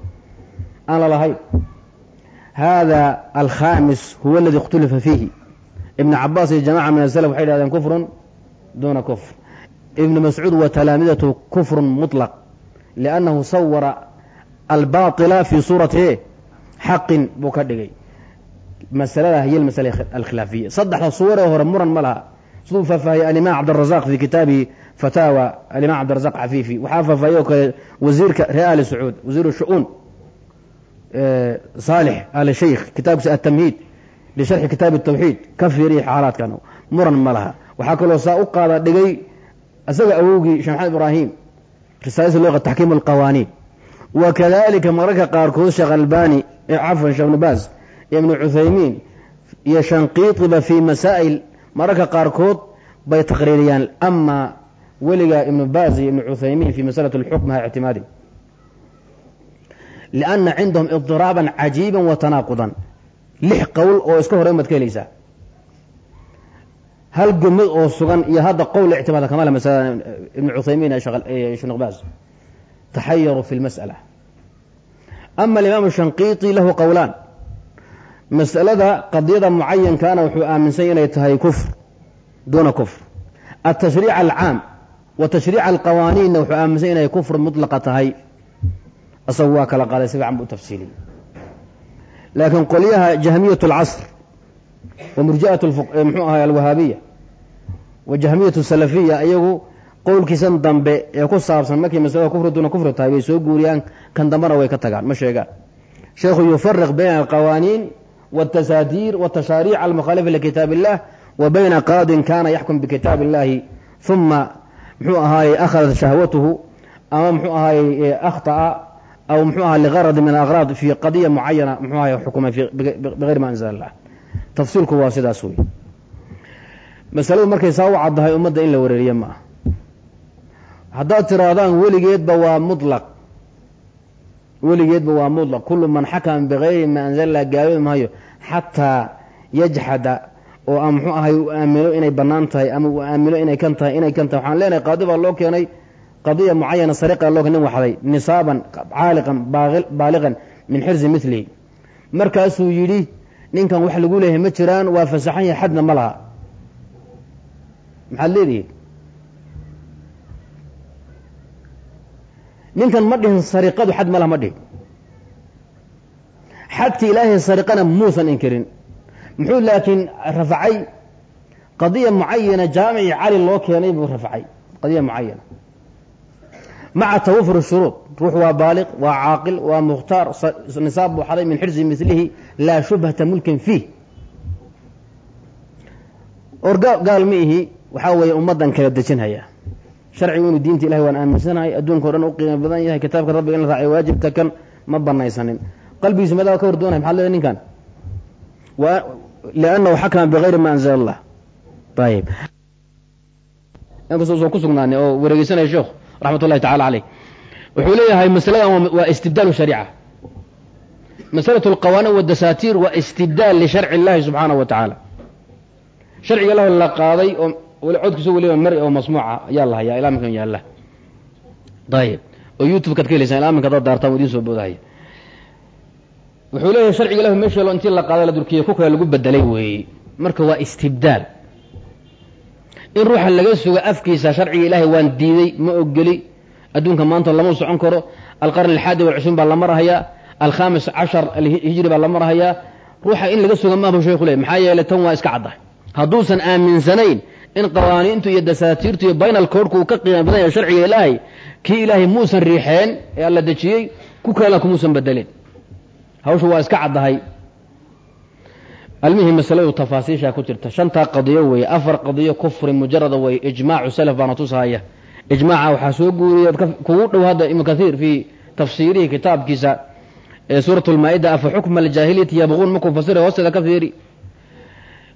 aan lalahayn hada alkhamis huwa aladi اkhtulifa fiihi ibn cabaas iyo jamaca min aslf waxay yidhahdeen kufrun duuna kufr. Ibn mascuud wa talaamidatu kufrun muطlaq liannahu sawara albaطila fi suurati xaqin buu ka dhigay. Masalada hiy masala alkhilaafiya saddexda suwaree hore muran ma laha. Siduu faahfaahiyey alimaam cabdirazaq fi kitaabihi fataawa alimaam cabdirazaq xafiifi waxaa faahfaahiyey oo kale wasiirka ree ali sacuud wasiir shu-uun saalix ali shaykh kitaabkiisa atamhiid lisharxi kitaabi tawxiid ka fiiriya xaalaadkan muran ma laha waxaa kaloo saa u qaada dhigay isaga awowgii sheekh maxamed ibraahim risaaladiisa loo qaa taxkiim alqawaaniin wa kadalika mararka qaarkood sheekh albani cafwan sheekh nubaas iyo ibnu cuthaymiin iyo shanqiitiba fii masaa'il mararka qaarkood bay taqriiriyaan amaa weligaa ibnu baas iyo ibnu cuthaymiin fii masalat alxukm ha ictimaadi liana cindahum idiraaba cajiiba wa lix qowl oo iska horeyn baad ka helaysaa hal gomad oo sugan iyo hadda qowl ictimaada kamala masalada ibnu cuthaymiin sheekh baas taxayaru fi lmas'ala ama alimaam shanqiiti lahu qowlaan mas'alada qadiyada mucayankaana wuxuu aaminsan inay tahay kufr duuna kufr atashriic alcaam wa tashriic alqawaaniinna wuxuu aaminsan inay kufr mutlaqa tahay. Isagu waa kala qaaday si fiican buu tafsiiliyey laakiin qolyaha jahmiyat alcasr wa murji'at muxuu ahay alwahaabiya wa jahmiyat salafiya iyagu qowlkiisan dambe ee ku saabsan markay masalada kufri duuna kufri tahay bay soo guuriyaan kan dambena way ka tagaan ma sheegaan sheekhu yufariq bayna alqawaaniin wاtasaadiir wاtashaariic almukhaalifa likitaab illah wa bayna qaadin kana yaxkum bikitaab illahi uma muxuu ahaaye akhadat shahwatuhu ama muxuu ahaaye akhطa'a aw muxuu aha ligaradi min alaqraad fi qadiya mucayana muxuu ahay xukumay bigayri ma anzala allah tafsiilku waa sidaas wey masaladu markay saa u caddahay ummadda in la wareeriye ma ah haddaad tirahdaan weligeedba waa mulaq weligeedba waa mutlaq kullu man xakama bigayri ma anzala gaaloobi maayo xataa yajxada oo a muxuu ahay u aamino inay bannaan tahay ama uu aamino inay kan tahay inay kan tahay waxaan leenahay qaadi baa loo keenay qadiya mucayana sariqa loo nin waxday nisaaban caaliqan baaliqan min xirsi milihi markaasuu yidhi ninkan wax lagu leeyahay ma jiraan waa fasaxan yahay xadna ma laha maxaad leedihi ninkan ma dhihin sariqadu xad ma laha ma dhihin xadki ilaahay sariqana muusan inkirin muxuu laakiin rafacay qadiya mucayana jaamici cali loo keenay buu rafacay qadiya mucayana maca tawafur shuruud ruux waa baaliq waa caaqil waa mukhtaar nisaab buu xaday min xirsi milihi laa shubhata mulkin fiih or gaal ma ihi waxaa weeye ummaddan kala dejinhaya sharcigu inuu diinta ilahi waan aaminsanahay adduunka o dhan u qiimo badan yahay kitaabka rabbiga in la raacay waajibka kan ma banaysanin qalbigiisa madaa ka hor doonay maxad leedahay ninkan liannahu xakama bigayri ma anzala allah ayib inkastoo usan ku sugnaanay oo wareegeysanaya sheekhu raxmat ullahi tacala caleyh. Wuxuu leeyahay masaladan waa istibdaalu shariica. Masalatu alqawaaniin wadasaatiir waa istibdaal lisharci illahi subxaanahu wa tacaala. Sharciga lahu la qaaday oo codkiisa weliba mari oo masmuuca ayaa la hayaa ilaa minkan yaalla ayib oo youtube kaad ka helaysaan ilaa minka dad daartaan idiin soo boodahaya. Wuxuu leeyahay sharciga ilah meesha intii la qaada la durkiya ku kale lagu bedelay weeye marka waa istibdaal in ruuxa laga sugo afkiisa sharciga ilaahay waan diiday ma ogeli. Adduunka maanta lama socon karo. Alqarn alxaadi walcishruun baa la marahayaa alkhamis cashar alhijri baa la marahayaa ruuxa in laga suga maabu sheekhu ley maxaa yeelay tan waa iska caddahay hadduusan aaminsanayn in qawaaniintu iyo dasaatiirtu iyo baynal koodhku uu ka qiima badan yahay sharciga ilaahay kii ilaahay muusan riixeen ee alla dejiyey ku kalena kumuusan bedelin. Hawsha waa iska caddahay almihii masaladu tafaasiishaa ku jirta. Shantaa qadiyo weeye afar qadiyo kufri mujarada weeye ijmaacu salaf baana tusahaya ijmaaca waxaa soo guuriyay kugu dhow hadda ibnu kathiir fii tafsiirihi kitaabkiisa ee suurat lmaa-ida afa xukma aljaahiliyati yabquun markuu fasira hoosteeda ka fiiri.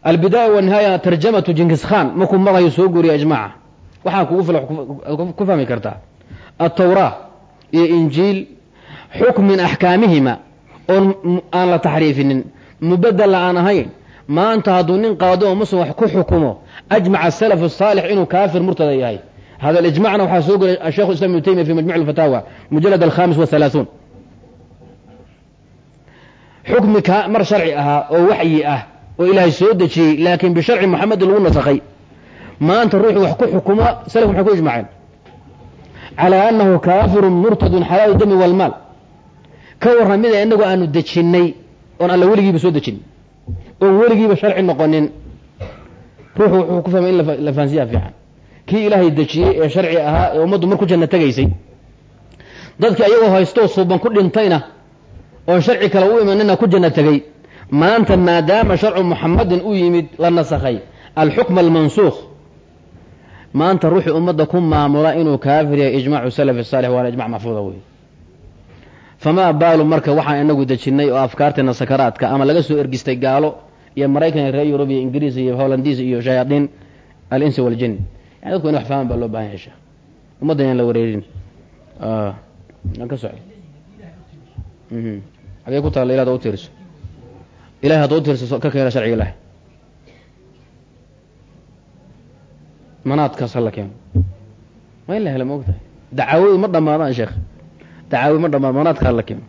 Albidaaya wanihaaya tarjamatu jinkis khan markuu marayo soo guuriya ijmaaca. Waxaa kugu fil ku fahmi kartaa atawraa iyo injiil xukm min axkaamihima oon aan la taxriifinin mubadela aan ahayn maanta hadduu nin qaado oo muslim wax ku xukumo ajmaca asalaf asaalix inuu kaafir murtada yahay. Hada alijmacna waxaa soo gelay ashekhu islam ibnu taymiya fi majmuc alfataawa mujalad alkhamis wahalaaثuun xukmi ka mar sharci ahaa oo waxyi ah oo ilaahay soo dejiyey laakiin bisharci moxamedin lagu nasakhay. Maanta ruuxuu wax ku xukumo salaf maxay ku ijmaceen. Calaa annahu kaafirun murtadun xalaalu dami walmaal ka warran mida inagu aanu dejinnay oon alla weligiiba soo dejin oon weligiiba sharci noqonin ruuxu wuxuu ku fahmay in la fahansiyaa fiican. Kii ilaahay dejiyey ee sharci ahaa ee ummaddu mar ku janno tegaysay dadkii ayagoo haystoo suuban ku dhintayna oon sharci kale u imanina ku janno tegey maanta maadaama sharcu muxamadin u yimid la nasakhay. Alxukm almansuukh maanta ruuxii ummadda ku maamula inuu kaafir yahay ijmaacu salafi saalix waana ijmac maxfuuda wey famaa baalu marka waxaan inagu dejinnay oo afkaarteena sakaraadka ama laga soo ergistay gaalo iyo maraykan reer yurub iyo ingiriis iyo hollandiis iyo shayaadiin alinsi waljin yani dadku in wax baa loo baahan yahay sheekh ummadda inaan la wareerin. Aan ka soco xagee ku taalla ilaad u tiirso ilahay hadda u tiirso ka keena sharciga ilahay manaadkaas hala keeno. Waa in la hela ma ogtahay? Dacaawadu ma dhammaadaan sheekh dacaawi ma dhammaad manaadka keeno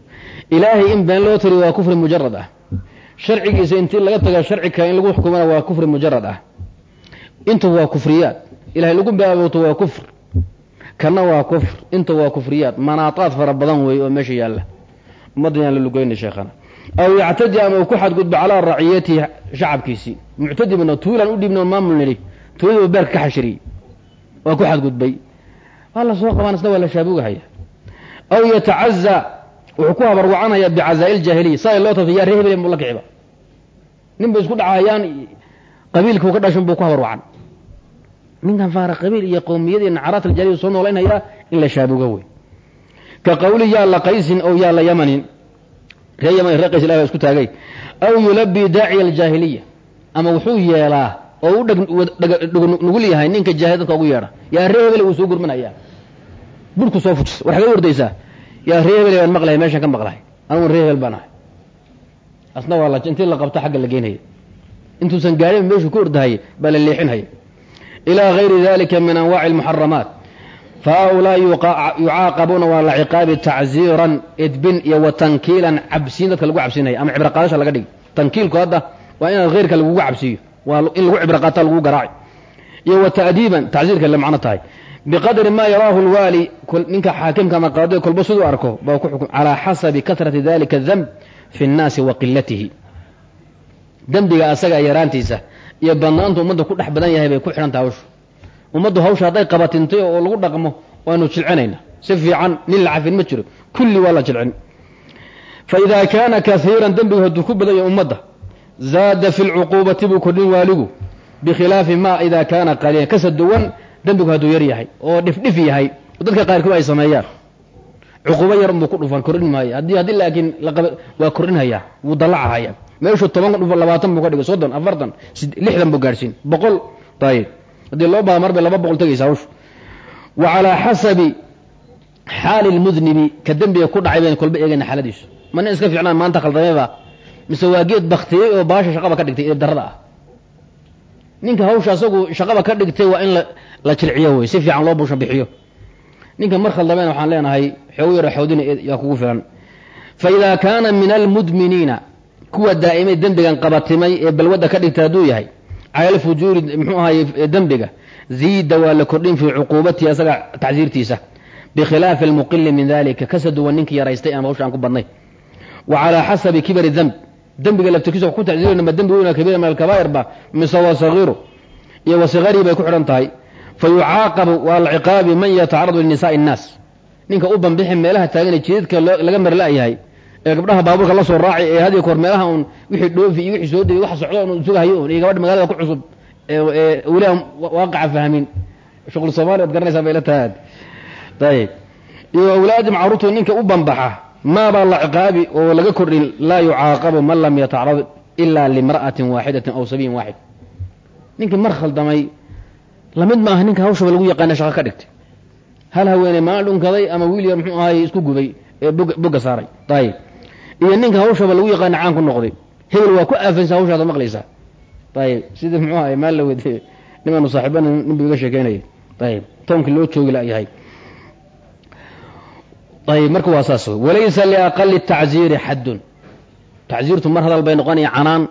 ilaahay in been loo tiriyo waa kufri mujarad ah sharcigiisa intii laga taga sharci kale in lagu xukumana waa kufri mujarad ah intu waa kufriyaad ilahay lagu baabowto waa kufr kana waa kufr inta waa kufriyaad manaadaad fara badan weeye oo meesha yaalla ummadda yaan la lugeyna sheekhana aw yactadi ama ku xadgudbo calaa raciyatihi shacabkiisii muctadibna tuulaan u dhiibna oon maamul nidhi beerka ka xashiriyey waa ku xadgudbay waa la soo qabaan isna waa la shaabugahaya aw yatacaza wuxuu ku habarwacanaya bicazaa'i ljaahiliya saa loo tata yaa ree hebel buu la kiciba. Nin bay isku dhacayaan qabiilkuu ka dhashan buu ku habarwacan. Ninkan faara qabiil iyo qowmiyad iyo nacaraat aljahiliya soo noolaynaya in la shaabugo wey ka qawli yaa la qaysin ow yaa la yamanin. Ree yaman ree qays ilahi waa isku taagay. Aw yulabii daaciya aljaahiliya. Ama wuxuu yeelaa oo u dhgnugul yahay ninka jaahil dadka ugu yeedha. Yaa ree hebel wuu soo gurmanaya burku soo fujis. War xagay ordaysaa yaa ree hebel baan maqlahay meeshaan ka maqlahay. Anugu ree hebel baan ahay. Asna waa la intii la qabto xagga la geynhaya intuusan gaadhin meeshuu ka ordahaya baa la leexinhaya ilaa gayri dalika min anwaaci almuxaramaat fa yucaaqabuuna waa la ciqaabi tacziiran edbin iyo wa tankiilan cabsiin. Dadka lagu cabsinaya ama cibro qaadasha laga dhigi tankiilku hadda waa inaad heyrka lagugu cabsiiyo. Waa in lagu cibro qaata lagu garaaci iyo wa ta'diiban tacziirka la macno tahay biqadri ma yaraahu lwaali ninka xaakimka ama qaadiga kolba siduu arko baa ku xukum calaa xasabi kasrati dalika adamb fi nnaasi wa qilatihi dembiga asaga yaraantiisa iyo badnaanta ummadda ku dhex badan yahay bay ku xidhan taha hawshu. Ummaddu hawsha hadday qabatintay oo lagu dhaqmo waanu jilcinayna si fiican nin la cafin ma jiro. Kulli waa la jilcin. Fa idaa kaana kaiiran dembigu hadduu ku badan yahay ummadda zaada fi lcuquubati buu kordhin waaligu bikhilaafi ma idaa kaana qaliilan kasa duwan dembigu hadduu yar yahay oo dhifdhif yahay dadka qaarkood ay sameeyaan. Cuquubo yar unbuu ku dhufan kordhin maayo. Haddii haddii laakiin waa kordhinhayaa wuu dallacahaya meeshuu toban dhufo labaatan buu ka dhigay soddon afartan lixdan buu gaadhsiin boqol ayib haddii loo baha mar laba boqol tegaysa hawshu wa xasabi xaali lmudnibi ka dembiga ku dhacay baynu kolba eegayna xaaladiisu. Ma nin iska fiicnaan maanta khaldameeba mise waa geed baktiyey oo baasha shaqaba ka dhigtay ee darada ah ninka hawsha asagu shaqaba ka dhigtay waa in la jilciyo wey. Si fiican loo busha bixiyo. Ninka mar khaldameen waxaan leenahay xoogu yaro xawdina yaa kugu filan. Faidaa kaana min almudminiina kuwa daa'imay dembigan qabatimay ee balwadda ka dhigta hadduu yahay cala alfujuuri muxuu ahaye dembiga ziida waa la kordhin fii cuquubatihi asaga tacsiirtiisa. Bikhilaafi almuqili min dalika kasa duwan ninkii yaraystay aan hawsha aan ku badnay. Wa calaa xasabi kibari demb dembiga laftirkiisa ku tacsiirayna ma dembi weyn kabiira min alkabaa'ir ba mise waa sagiiru? Iyo wasigari bay ku xidhan tahay. Fa waa la ciqaabi man yatacaradu linisaai innaas ninka u banbixi meelaha taagana jidadka laga marla'yahay ee gabdhaha baabuurka la soo raaci ee hadiyo koor meelaha uun wixii dhoofi iyo wixii soo degay wax socdo un sugahayo un iyo gabadha magaalada ku cusub weli aan waaqaca fahmin. Shuqul soomaaliya ad garanaysaa bay la tahay ayib iyo awlaadi macruurtu ninka u banbaxa maabaa la ciqaabi oo laga kordhin laa yucaaqabu man lam yatacarad ilaa limra'atin waaxidatin aw sabiyin waaxid. Ninkii mar khaldamay la mid ma aha ninka hawshaba lagu yaqaana shaqo ka dhigtay. Hal haweeney maa dhunkaday ama wiil yar muxuu ahay isku gubay ee bogga saaray. Ayib iyo ninka hawshaba lagu yaqaana caan ku noqday. Hebel waa ku aafansa hawshaada maqlaysaa. Ayib sidii muxuu ahay maal la wede nimaanu saaxiibana ninbu iga sheekeynaya ayib toonkii loo joogi layahay ayib marka waa saas walaysa liaqali tacziiri xaddun tacziirtu mar hadal bay noqonaya canaan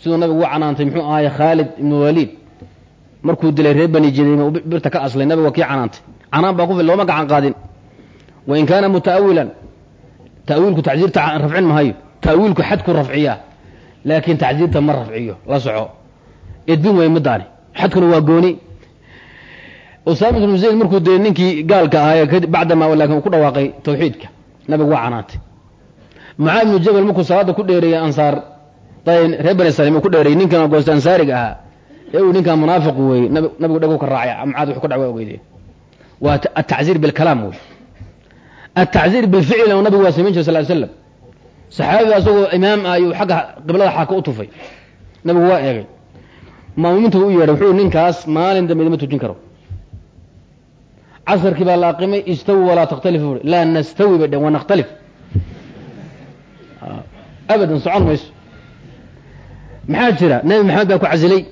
siduu nabigu u canaantay muxuu ahay khaalid ibnu waliid markuu dilay reer bani jadiima birta ka aslay nabiga waa kii canaantay canaan baa ku fil looma gacan qaadin wain kaana muta'awilan ta'wiilku tacziirta rafcin mahayo ta'wiilku xadku rafciyaa laakiin tacziirta ma rafciyo la soco edbin wey midaani xadkuna waa gooni usaama ibnu zayd markuu dilay ninkii gaalka ahaa bacdama laakin ku dhawaaqay tawxiidka nabigu waa canaantay mucaad ibnu jabal markuu salaada ku dheereeyey ansaar reer bani salim uu ku dheereeyey ninkan goosta ansaariga ahaa ee uu ninkan munaafiq weeye nabigu dhagu ka raacay mucaad wuxuu ka dhac waa ogeyde waa atacziir bilkalaam wey atacziir bilficl nabigu waa samayn jire sal slam saxaabiga asagoo imaam ah ayuu xagga qiblada xaaka u tufay. Nabigu waa eegay. Maamuuminta u yeedhay wuxuu ninkaas maalin dambe idima tujin karo casarkii baa la aqimay istawi walaa takhtalifu laa nastawi bay dheen wa nakhtalif. Abadan socon mayso. Maxaa jira? Nabi maxamed baa ku casilay.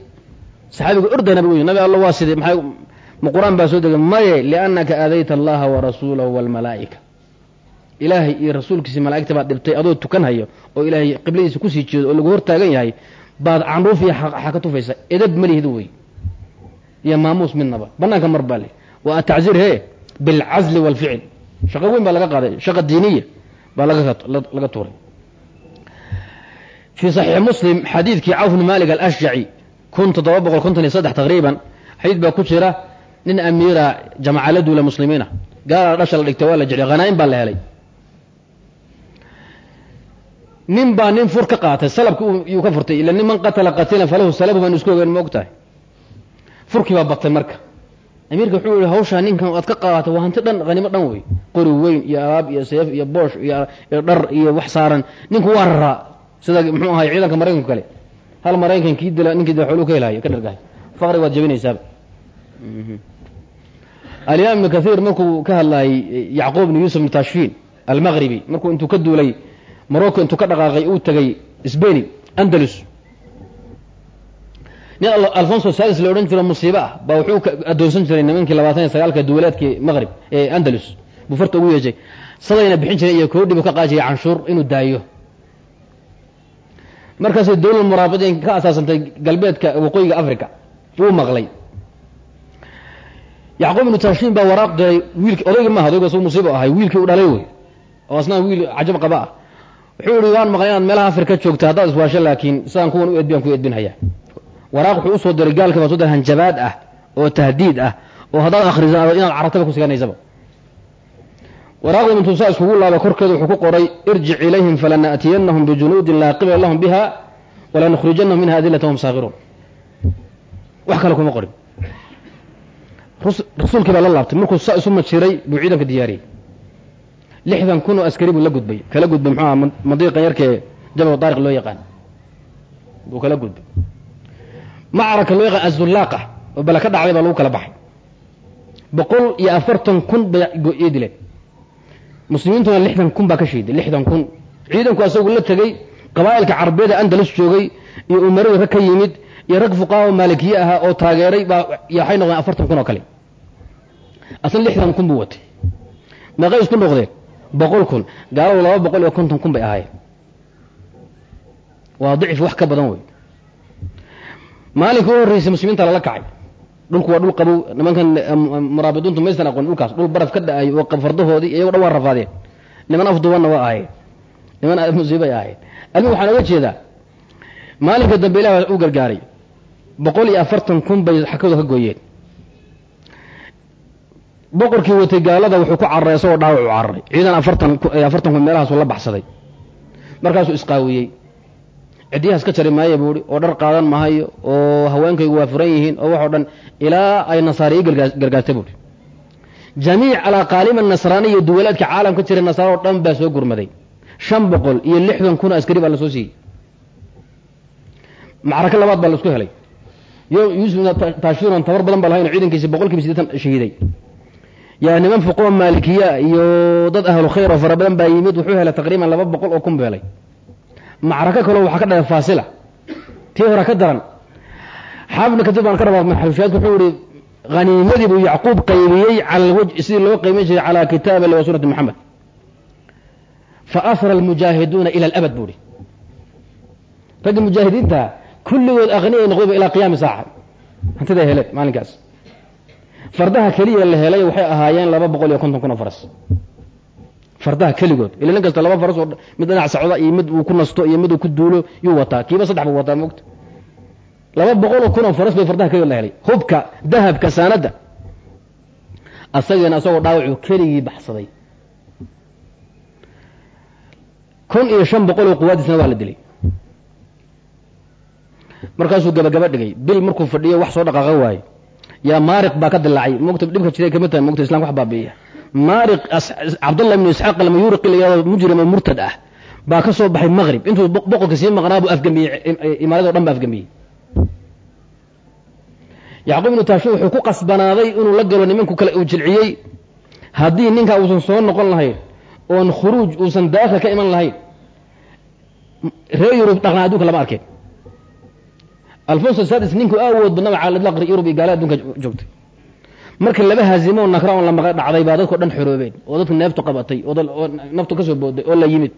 Saxaabiga orday nabigu nabi alla waa sidee? Maxay ma qur'aan baa soo degay maye liannaka aadayta allaha warasuulahu walmalaa'ika ilaahay iyo rasuulkiisi malaa'igta baad dhibtay adoo tukan oo ilaahay qibladiisa ku sii jeedo oo lagu hor taagan yahay baad candhuuf iyo xaa ka tufaysa edab malihid wey. Iyo maamuus midnaba. Banaanka mar baa le waa atacziir he bilcazli walficil. Shaqo weyn baa laga qaaday shaqa diiniya baa laga tuuray. Fii saxiixi muslim xadiidkii cawf bn malik alashjaci kun toddoba boqol konton iyo saddex taqriiban xadiid baa ku jira nin amiira jamaca la duula muslimiina gaala dhasha la dhigtay waa la jeclay hanaain baa la helay. Nin baa nin fur ka qaatay salabki yuu ka furtay ila nin man qatala qatilan falahu salabu baan isku ogeyn ma og tahay furkii baa batay marka amiirka wuxuu yihi hawshaa ninkan aad ka qaatay waa hanti dhan hanimo dhan wey qori weyn iyo alaab iyo seef iyo boosh iyo dhar iyo wax saaran. Ninku waa raraa. Sida muxuu ahay ciidanka maraykanku kale. Hal maraykan kii dila ninkii dila xooluu ka helaayo ka dhargahay. Faqri waad jabinaysaaba alimaam ibnu kathiir markuu ka hadlayay yacquub ibnu yuusuf ibnu tashfiin almaqribi markuu intuu ka duulay morocco intuu ka dhaqaaqay uu tegay sbeni andalus nin alfonso sadis la odhan jiro musiibe ah baa wuxuu adoonsan jiray nimankii labaatan iyo sagaalka duwalaadkii maqrib ee andalus. Buu ugu yeeshay sadayna bixin jiray iyo koodhibu ka qaadi jiray canshuur inuu daayo. Markaasay dowlad muraabadiin ka asaasantay galbeedka waqooyiga africa wuu maqlay. Yacquub ibnu tashiin baa waraaq diray wiilki odayga maaha odayga suu musiibo ahay wiilkii u dhalay wey. Oo asnaa wiil cajab qaba ah. Wuxuu yihi waan maqlay inaad meelaha afrika joogta haddaad iswaasho laakiin sidaan kuwan u edbiyaan ku edbinhayaa waraaq wuxuu u soo diray gaalka baa soo diray hanjabaad ah oo tahdiid ah oo haddaad akhriso inaad carabtaba ku siganaysaba waraaqda intuu saa iskugu laaba korkeeda wuxuu ku qoray irjic ilayhim falana'tiyanahum bijunuudin laa qibla lahum biha walanukhrijanahum minha adilata hum saakiruun wax kale kuma qorin. Rasuulkii baa la laabtay. Markuu saa isu majiray buu ciidanka diyaariyey. Lixdan kun oo askari buu la gudbay. Kala gudbay muxuu aha madiiqan yarkee jabal daariq loo yaqaan. Buu kala gudbay macraka loo yaqaan azullaaqa oo bale ka dhacday baa lagu kala baxay. Boqol iyo afartan kun bay go-iyo dileen. Muslimiintuna lixdan kun baa ka shiiday lixdan kun. Ciidanku asagu la tegey qabaa'ilka carabeeda andalus joogay iyo umaradii rag ka yimid iyo rag fuqaha maalikiye ahaa oo taageeray baa waxay noqdeen afartan kun oo kale. Asna lixdan kun buu watay. Meeqay isku noqdeen? Boqol kun. Gaaladu laba boqol iyo konton kun bay ahaayeen. Waa maalinka u horreysay muslimiinta lala kacay. Dhulku waa dhul qabow. Nimankan muraabiduuntu maysan aqoon dhulkaas. Dhul baraf ka dha'ayo oo fardahoodii iyago dhan waa rafaadeen. Niman afdubanna waa ahayen niman musiibay ahayen almi waxaan oga jeedaa maalinka dambe ilah u gargaaray boqol iyo afartan kun bay xakadu ka gooyeen. Boqorkii watay gaalada wuxuu ku cararay isagoo dhaawac u cararay ciidan afartan afartan kun meelahaasu la baxsaday. Markaasuu isqaawiyey ciddiyahaas ka jari maayo buuhi oo dhar qaadan mahayo oo haweenkaygu waa furan yihiin oo waxoo dhan ilaa ay nasaariyi gargaarta buuhi jamiic alaaqaalima nasraaniya duwalaadka caalam ka jiray nasaaro o dhan baa soo gurmaday. Shan boqol iyo lixdan kun askari baa la soo siiyey. Macraka labaad baa la isku helay. Yuusuf taashiron tabar badan ba lahayn ciidankiisi boqol sideetan shahiiday. Yaa niman fuqoo maalikiya iyo dad ahlu khayr oo fara badan baa yimid wuxuu helay taqriiban laba boqol oo kun bu helay macrako kaleo waxaa ka dhahay faasila. Tii hore ka daran. Xaafidna katib baan ka rabaa maxalushaadku wuxuu yihi haniimadii buu yacquub qaybiyey cala alwaj sidii loo qayban jiray calaa kitaab wa sunati moxamed fa asra almujaahiduuna ila alabad buu ihi ragga mujaahidiinta kulligood aqni ay noqdayba ilaa qiyaami saaca. Hantiday heleen maalinkaas. Fardaha keliya la helay waxay ahaayeen laba boqol iyo konton kun faras fardaha keligood. Ila nin kasta laba faras oo mid dhinac socda iyo mid uu ku nasto iyo mid uu ku duulo yuu wataa. Kiiba saddex wataa mogta laba boqol oo kun oo faras bay fardaha keligood la helay. Hubka dahabka saanadda. Asageena asagoo dhaawacuu keligii baxsaday. Kun iyo shan boqol oo quwaadiisna waa la dilay. Markaasuu gabagaba dhigay. Bil markuu fadhiyo wax soo dhaqaaqa waayo yaa maariq baa ka dilaacay. Mogta dhibka jiray kama tahay? Mogta islamka wax baabi'iya maariq cabdullah ibnu isxaaq almayuuriqi la yihahdo mujrim oo murtad ah baa ka soo baxay maqrib intuu boqorka sii maqnaa buu afgambiyey imaarado dhan ba afgambiyey yacquub ibnu taashin wuxuu ku qasbanaaday inuu la galo nimanku kale uu jilciyey. Haddii ninkaa uusan soo noqon lahayn oon khuruuj uusan daakil ka iman lahayn reer yurub dhaqnaa adduunka lama arkeen. Alfonso sadis ninku awood badnaba cala idlaaq yurub iyo gaala adunka joogtay marka laba haazimo nakra on la maqa dhacday baa dadko dhan xoroobeen oo dadku neeftu qabatay oo naftu ka booday oo la yimid.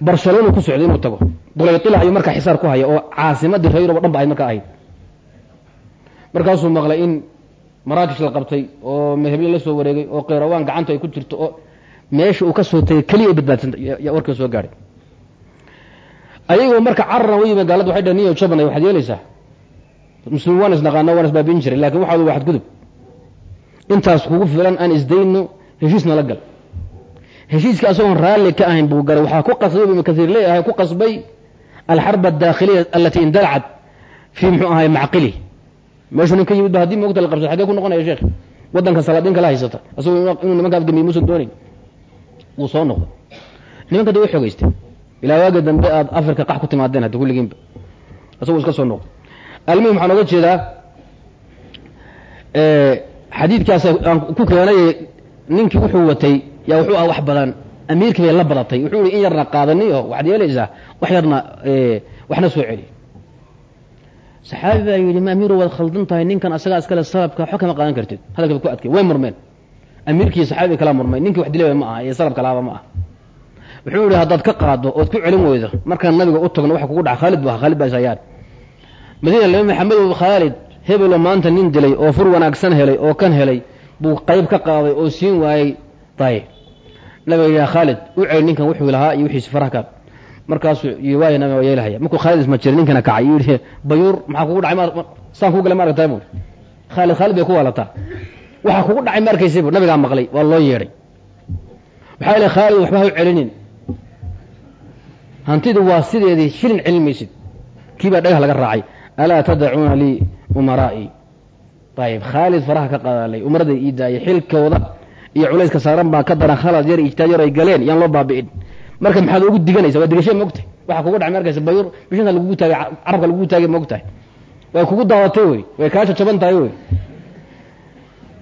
Barcelona ku socday inuu tago. Dulaytila ayuu markaa xisaar ku haya oo caasimadii reer yurub o dhan ba ahayd marka ahayd. Markaasuu maqlay in maraakish la qabtay oo meheble la soo wareegay oo qeyrawaan gacanta ay ku jirto oo meesha uu ka tegay keliya ay badbaadsanta soo gaadhay ayagoo marka cararan u yimi gaalada waxay dhaheen niyo jabanay waxaad yeelaysaa muslimiin waan isnaqaano waan isbaabiin jiray laakiin waxaad waxad gudub. Intaas kugu filan aan isdayno heshiisna la gal. Heshiiska asagoon raalli ka ahayn buu garay. Waxaa ku qasbay ibnu kasiir leeyahay ku qasbay alxarb adaakhiliya alatii indalacad fii muxuu ahay macqili. Meeshuu nin ka yimid ba haddii moogta la qabsado xagee ku noqonaya sheekh? Waddanka salaadiin kala haysata. Asagoo inuu nimanka afgamiye muusan doonayn. Wuu soo noqday. Nimanka da way xogeystay. Ilaa waagi dambe aad afrika qax ku timaadeen haddi kulligiinba asagoo iska soo noqday almuhim waxaan oga jeedaa xadiidkaas aan ku keenay ninkii wuxuu watay yaa wuxuu ah wax badan amiirkii bay la badatay wuxuu ihi in yarna qaadani oo waxaad yeelaysaa wax yarna waxna soo celi. Saxaabi baa yidhi ma amiiro waad khaldan tahay ninkan asagaa iskale salabka waxba kama qaadan kartid. Hadalka ba ku adkay way murmeen. Amiirkii saxaabi kala murmay ninkii wax dilay ma aha ee salabka laaba ma aha. Wuxuu yihi haddaad ka qaado ood ku celin weydo markaan nabiga u tagno waxa kugu dhaca khaalid bu aha khaalid baa ishayaan madiina laba maxamedow khaalid hebelo maanta nin dilay oo fur wanaagsan helay oo kan helay buu qayb ka qaaday oo siin waayey. Ayib nabiga khaalid u celi ninkan wuxuu lahaa iyo wixiisi faraha ka markaasuu yii waaya nabiga yeelahaya markuu khaalid isma jiray ninkana kacay yihi bayuur maxaa kugu dhacay? Saan kuu galay ma aragtay? Khaalid khaalid bay ku waalataa waxaa kugu dhacay ma bu nabigaa maqlay waa loo yeedhay. Waxaa ilahy khaalid waxba ha u celinin. Hantidu waa sideedii shilin celin maysid. Kii baa dhagah laga raacay alaa tadacuuna lii umaraa'i ayib khaalid faraha ka qadaalay umaraday ii daayay xilkooda iyo culayska saaran baa ka daran khalad yar ijtihaad yar ay galeen yaan loo baabi'in marka maxaad ugu diganaysa waa digashe maogtahay waxa kugu dhacay markaysa bayur bishinta lagugu taagay carabka lagugu taagay maogtahay way kugu daadatay wey way kaa jajaban tahay wey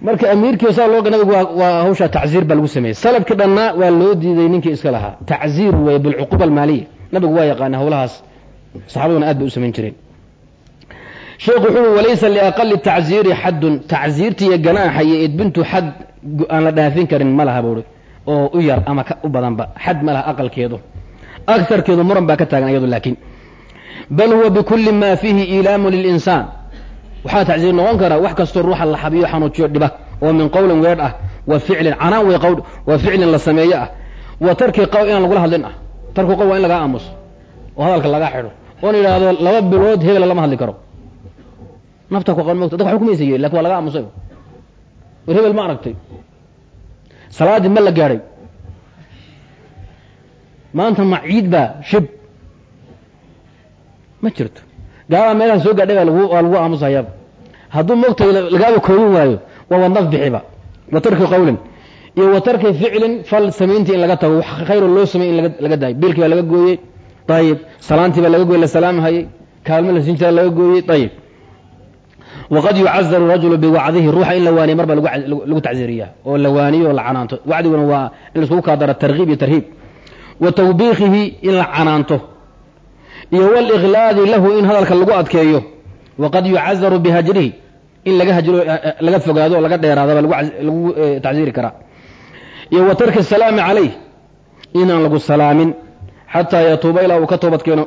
marka amiirkii saa loo nabigu waa hawshaa tacziir baa lagu sameeyey salabkii dhannaa waa loo diiday ninkii iska lahaa tacziir wey bilcuquba almaaliya nabigu waa yaqaana hawlahaas saxaabaduna aad bay u samayn jireen sheekhu wuxuu walaysa liaqali tacziiri xaddun. Tacziirta ganaaxa iyo edbintu xad aan la dhaafin karin ma laha buui oo u yar ama u badanba. Xad ma laha aqalkeedu. Agarkeedu muran baa ka taagan iyadu laakiin. Bal huwa bikulli ma fiihi ilaamu lilinsaan waxaa tacsiir noqon karaa wax kastoo ruuxa la xabiyo xanuujiyo dhiba. Oo min qowlin weedh ah wa ficlin canaan wey qowl wa ficlin la sameeyo ah. Wa tarki qowl inaan lagula hadlin ah. Tarku qowl waa in lagaa aamuso oo hadalka lagaa xidho. Oon idhaahdo laba bilood hebela lama hadli karo nafta ku qan mogta dadka waxba kumaysaye laakiin waa laga aamusay. War hebel ma aragtay. Salaaddii ma la gaadhay maanta ma ciid baa shib. Ma jirto. Gaalada meelaha soo gaadhay waa lagu aamusayaaba hadduu mogtay lagaaba koobin waayo waa wadnaf bixiba. Wa tarki qawlin. Iyo wa tarki ficlin fal samayntii in laga tago. Wax khayro loo samay in laga daayo biilkii baa laga gooyey. Ayib salaantii baa laga gooyey la salaamhayey kaalmo la siin jira laga gooyey. Ayib waqad yucazaru rajulu biwacdihi ruuxa in la waaniyo mar baa lagu tacziiriyaa oo la waaniyo oo la canaanto wacdiguna waa in laiskugu kaadaro tarkiib iyo tarhiib wa tawbiikihi in la canaanto iyo waliklaadi lahu in hadalka lagu adkeeyo waqad yucazaru bihajrihi in laga hajro laga fogaado oo laga dheeraadaba lagu tacziiri karaa iyo wa tarki asalaami calayh inaan lagu salaamin xataa yatuuba ilaa uu ka toobad keeno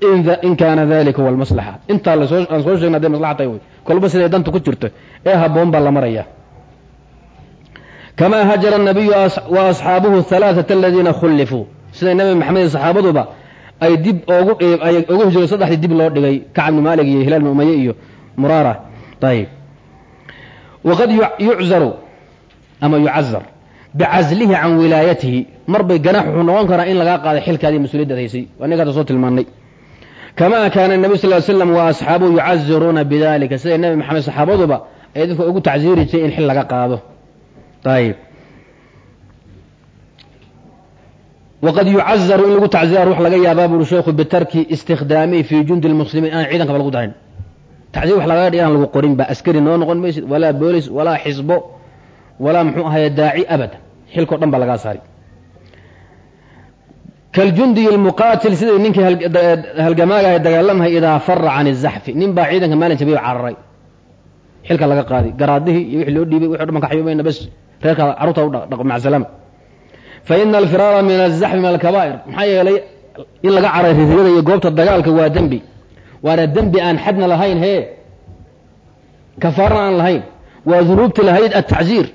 in kaana dalika huwa almaslaxa intaa lasooaan soo sheegna haday maslaxa tahay wey kolba siday danta ku jirto ee habboon baa la maraya kamaa hajara anabiyu wa asxaabuhu halaaثata aladiina khullifuu sida nabi maxamed iyo saxaabaduba ay dib ogu ay ugu hijreen saddexdii dib loo dhigay kacab bni maalik iyo hilaal bni umaye iyo muraara ayb waqad yuczaru ama yucazar bicazlihi can wilaayatihi marbay bay ganax wuxuu noqon karaa in lagaa qaaday xilkaadii mas'uuliyaddaad haysay waa ninka soo tilmaanay kamaa kaana الnabiy sal slam wa asxaabuhu yucaziruuna bidalika siday nebi maxamed saxaabaduba ay dadka ugu tacziiri jiray in xil laga qaado ayib waqad yucazaru in lagu tacziira ruux laga yaabaa buri sheekhu bitarki istikdaamihi fii jundi lmuslimiin aan ciidankaba lagu darin tacziir wax lagaga dhig lagu qorin ba askari noo noqon maysid walaa boolis walaa xisbo walaa muxuu ahaye daaci abada xilkao dhan baa lagaa saari kaljundiy almuqaatil sidii ninkii halgamaagaha dagaalamhay idaa fara can izaxfi nin baa ciidanka maalin jabiyo cararay xilka laga qaaday garaadihii iyo wixii loo dhiibay wixi dhan ka xayuumayna bas reerka carruurta u dhaq macsalama fa ina alfiraara min azaxfi min alkabaa'ir maxaa yeelay in laga caray ririyada iyo goobta dagaalka waa dembi waana dembi aan xadna lahayn hee kafaarna aan lahayn waa dunuubti lahayd atacziir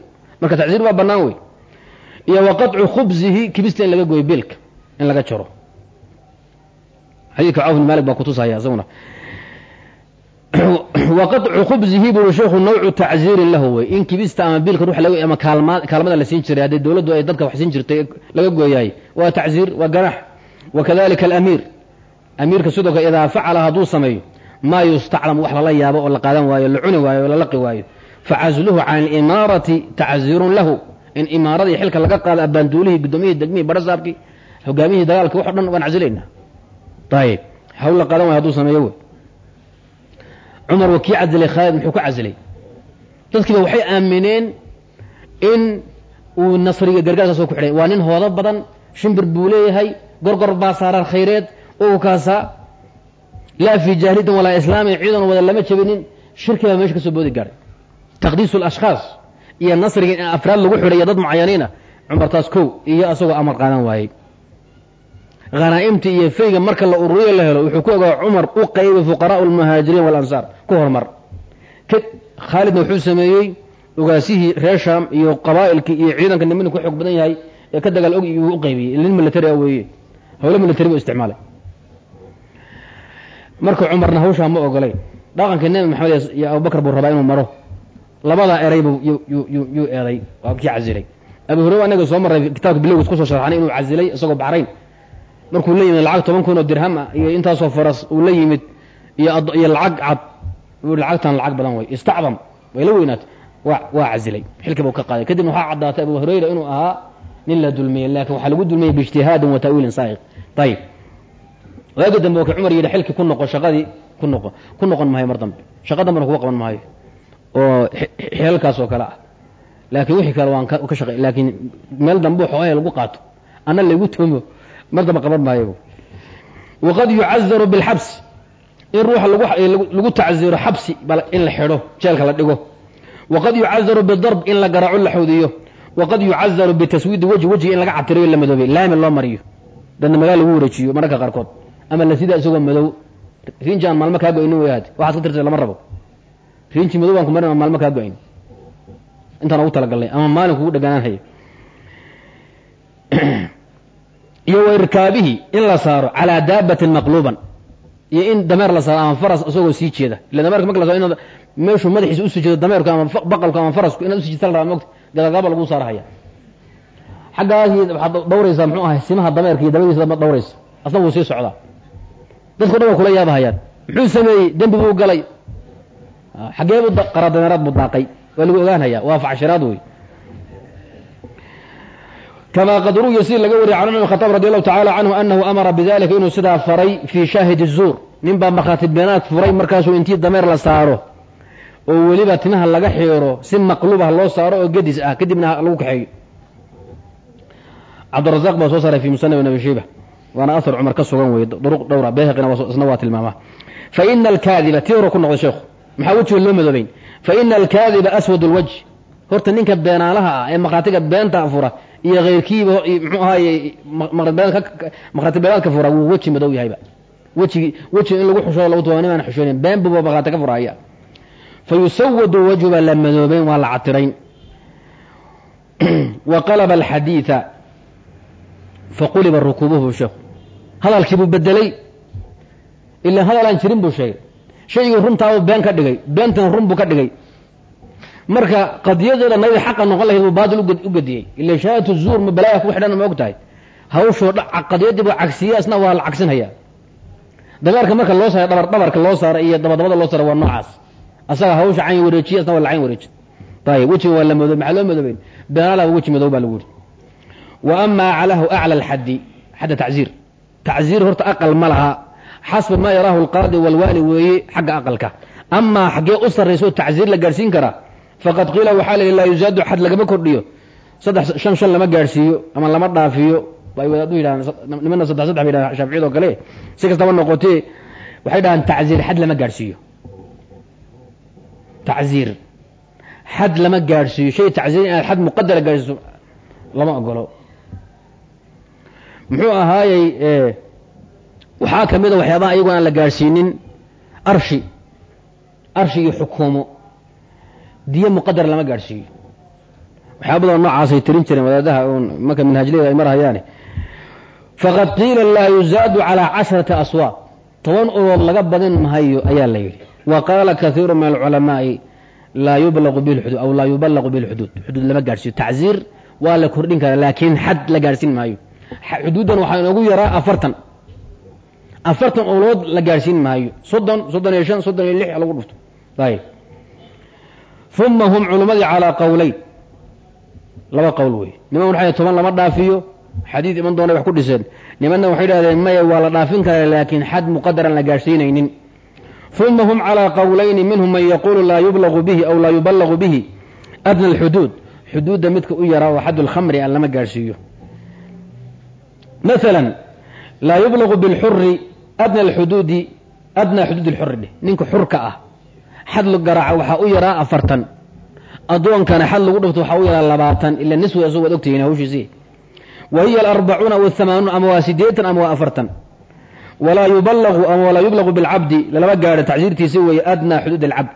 marka tacziir baa bannaan wey iyo wa qaطcu kibista in laga gooyo beelka in laga jaro. Xadiidka cawf bn malik baa kutusaya isaguna. Wa qaطcu khubsihi buri sheekhu nawcu tacziirin lahu. Wey in kibista ama biilka ruux ama kaalma kaalmada la siin jiray haddii dowladdu ay dadka wax siin jirtay laga gooyaay waa tacziir waa ganax wa kadalika alamiir. Amiirka sidoo kale idaa facala hadduu sameeyo maa yustaclam wax lala yaabo oo la qaadan waayo la waayo oo la waayo. Facazluhu can alimaarati tacziirun lahu. In imaaradii xilka laga qaado abaanduulihii guddoomiyihii degmihii barasaabkii hogaamiyihii dagaalka wax o dhan waan casilaynaa ayib hawl la waayo haduu sameeyo wey cumar waa kii casilay khaalid muxuu ka casilay dadkiiba waxay aamineen in uu nasriga gargaarkaasoo ku xidhay. Waa nin hoodo badan shimbir buu leeyahay gorgor baa saaraan khayreed oo kaasaa laa fii jaahiliyatin walaa islaamin ciidan wada lama jabinin shirki baa meesha ka soo boodi gaadhay taqdiisu alashkhaas iyo nasriga in afraad lagu xidhay iyo dad mucayaniina cumar taas kow iyo asagoo amar qaadan waayey khanaa'imta iyo feyga marka la ururiyo la helo wuxuu ku ogaa cumar u qaybay fuqaraa'u almuhaajiriin waalansaar ku hormar. Khaalidna wuxuu sameeyey ogaasihii reer iyo qabaa'ilkii iyo ciidanka nimani ku xoog badan yahay ee ka dagaal og u qaybiyey nin militari a weeye. Howlo militari buu isticmaalay. Marka cumarna hawshaa ma ogolay. Dhaqankii nebi maxamed iyo abubakar buu rabaa inuu maro. Labadaa eray buu yuu eeday. Waa kii casilay. Abu hurayra anaga soo marray kitaabka bilowgiis ku soo sharxanay inuu casilay isagoo baxrayn markuu la yimid lacag toban kun oo dirham ah iyo intaasoo faras uu la yimid iyo lacag cad lacagtan lacag badan way. Istacdam way la weynaatay. Waa casilay. Xilkii buu ka qaaday. Kadibna waxaa caddaatay abu hurayra inuu ahaa nin la dulmiyey laakiin waxaa lagu dulmiyey biijtihaadin wa ta'wiilin saa'iq ayib waagi dambe wakii cumar yidhi xilkii ku noqo shaqadii ku noqo ku noqon maayo mar dambe. Shaqa dambena kuga qaban maayo oo xeelkaas oo kale ah. Laakiin wixii kale waan ka shaqey laakiin meel dambe xoogaha lagu qaato. Anna laygu tumo mar dambe qaban maayo. Waqad yucazaru bilxabsi in ruuxa lagu tacziro xabsi in la xidho jeelka la dhigo. Waqad yucazaru bidarb in la garaaco la xawdiyo. Waqad yucazaru bitaswiidi wejhi wejiga in laga catirayo la madoobay laami loo mariyo. Dadna magaal lagu wareejiyo mararka qaarkood. Ama la sida isagoo madow. Riinji aan maalmo kaa go-inin way ahaate waxaad ka tirtay lama rabo. Riinji madow baan ku marin maalmo kaa go'ayn intaan ugu talagalnay ama maalin kugu dheganaan haya iyo wa irkaabihi in la saaro calaa daabatin maqluuban. Iyo in dameer la saaro ama faras isagoo sii jeeda. Ila dameerka marka la saaro in meeshuu madaxiisa u sii jeedo dameerku ama baqalku ama farasku inaad u sii jeedta la rabaa mogta gadagaaba lagu saarahaya. Xaggaas waxaad dhawraysaa muxuu ahay simaha dameerka iyo dabadiisa ma dhawraysa asna wuu sii socdaa. Dadko dhan waa kula yaabahayaan muxuu sameeyey dembi buu galay. Xaggee buu qara dameeraad buu daaqay. Waa lagu ogaanhayaa waa facshiraad wey kama qad ru'ya sidii laga wariyay can umar khataab radi allahu tacala canhu anahu amara bidalika inuu sidaa faray fii shaahid zuur nin baa markhaati beenaad furay markaasuu intii dameer la saaro oo weliba timaha laga xiiro si maqluubah loo saaro oo gedis ah kadibna lagu kaxeeyo cabdirazaq baa soo saaray fi musanaf ibn abi shayba waana ahar cumar ka sugan wey duruq dhowra bayhaqina isna waa tilmaamaa fa ina alkaadiba tii hore ku noqday sheekhu maxaa wejiga loo madoobayn fa ina alkaadiba iyo keyrkiiba mxuu ahaye maqhraati beenaadka fura wuu weji madow yahayba wejigi wejiga in lagu xushoodo lagu tuba nimaan xushoonin been buba maqhraati ka furaya fa yusawadu baa la madoobayn waa la catirayn wa qalaba alxadiida faquliba rukuubuhu sheekhu hadalkii buu bedelay ilaan hadal aan jirin buu sheegay. Shaygii runtaa uu been ka dhigay beentana run buu ka dhigay marka qadiyadeeda nabida xaqa noqon lahayd buu baatil u gediyey. Ila shahaadatu zuur ma balaaya ku xidhan ma og tahay hawshoo qadiyadii buu cagsiye asna waa la cagsinhayaa dameerka marka loo saaray dhabar dhabarka loo saaray iyo dabadabada loo saaray waa noocaas. Asaga hawsha cayn wareejiye waa la cayn wareeji ayib wejiga waa la madoobay maxaa loo madoobeyn beenaala weji madow baa lagu yidhi wa amaa calahu acla alxaddi xadda tacziir tacziir horta aqal ma laha. Xasba maa yaraahu alqaadi walwaali weeye xagga aqalka. Amaa xaggee u sarrayso tacziir la gaadhsiin karaa faqad qiila waxaa la yidhi laa yuzaadu xad lagama kordhiyo. Saddex shan shan lama gaadhsiiyo ama lama dhaafiyo. Ay wadaadu yidhahaan nimana saddex saddex bay yidhahan shaaficiyad oo kale. Si kastaba noqotee waxay dhahaan tacziir xad lama gaadhsiiyo. Tacziir. Xad lama gaadhsiiyo. Shay tacziir inaad xad muqadara gaadhsiiso lama ogolo. Muxuu ahaayey waxaa ka mid a waxyaabaha iyagu aan la gaadhsiinin arshi arshigii xukuumo diyo muqadar lama gaadhsiiyo waxyaaba badan noocaasay tirin jireen wadaadaha un marka manhajleyda ay marhayaane faqad qiila laa yuzaadu calaa casharati aswaaq toban ulood laga badin mahayo ayaa la yidhi. Wa qaala kaiiru min alculamaa'i laa yublaqu bihi lxuduud aw laa yubalaqu bihi lxuduud xuduud lama gaadhsiiyo tacziir waa la kordhin karaa laakiin xad la gaadhsiin maayo. Xuduuddan waxaa inoogu yaraa afartan. Afartan ulood la gaadhsiin maayo. Soddon soddon iyo shan soddon iyo lix lagu dhufto. Ayib uma hum culummadii calaa qowleyn laba qowl wey niman waxay toban lama dhaafiyo. Xadiid iman doonay wax ku dhiseen. Nimanna waxay dhahdeen maya waa la dhaafin karaa laakiin xad muqadaran la gaadhsiinaynin uma hum calaa qowlayni minhum man yaquulu laa yublaqu bihi aw laa yubalaqu bihi adna alxuduud xuduudda midka u yaraa oo xad lkhamri aan lama gaadhsiiyo maala laa yublaqu bilxuri adna alxuduudi adnaa xuduud lxuri dheh. Ninka xurka ah xad garaaca waxaa u yaraa afartan. Addoonkana xad lagu dhufto waxaa u yaraa labaatan ila niswa isagoo ad ogtihiin hawshiisi. Wa hiya alarbacuuna aw ahamaanuun ama waa sideetan ama waa afartan. Walaa yubalaqu ama walaa yublaqu bilcabdi lalama gaadho tacsiirtiisi weeye adnaa xuduud alcabd.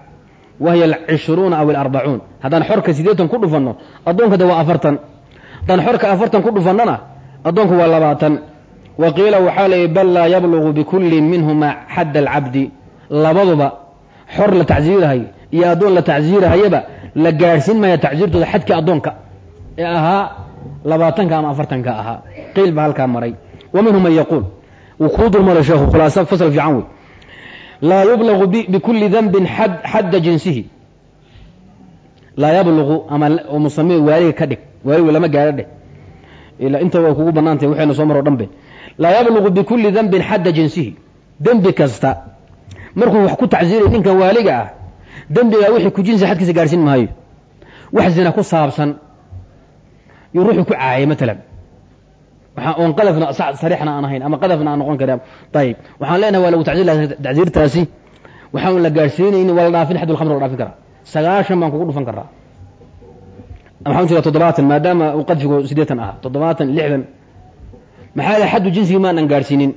Wa hiya alcishruuna aw alarbacuun. Haddaan xorka sideetan ku dhufanno addoonka de waa afartan. Haddaan xorka afartan ku dhufannona addoonku waa labaatan. Wa qiila waxaa layihi bal laa yablugu bikullin minhuma xadda alcabdi. Labaduba xor la tacsiirahay iyo addoon la tacsiirahayaba la gaadhsiin maya tacsiirtooda xadkii addoonka ee ahaa labaatanka ama afartanka ahaa. Baa halkaa maray. Wa man yaquul. Wuu kuu dulmaray sheekhu khulaasa fasal fiican wey. Laa yublaqu bikulli danbin xadda jinsihi. Laa yabluqu ama musami waaliga ka dhig waaligu lama gaadho dheh. Ila inta kugu bannaantay waxayna soo maro dhanbe. Laa yabluqu bikulli danbin xadda jinsihi. Dembi kasta markuu wax ku tacsiiray ninka waaliga ah dembigaa wixii ku jinsi xadkiisa gaadhsiin maayo. Wax zina ku saabsan. Yuu ruuxuu ku caayay maalan oon qadafna sariixna aan ahayn ama qadafna aan noqon karin ayib waxaan leenahay waa lagu tacsiir tacsiirtaasi. Waxaan la gaadhsiinayni waa la dhaafin xad lkhamr la dhaafin karaa. Sagaashan baan kugu dhufan karaa. Maxaan jira toddobaatan maadaama uu qadfigu siddeetan ahaa. Toddobaatan lixdan. Maxaa la xaddu jinsigii maanan gaadhsiinin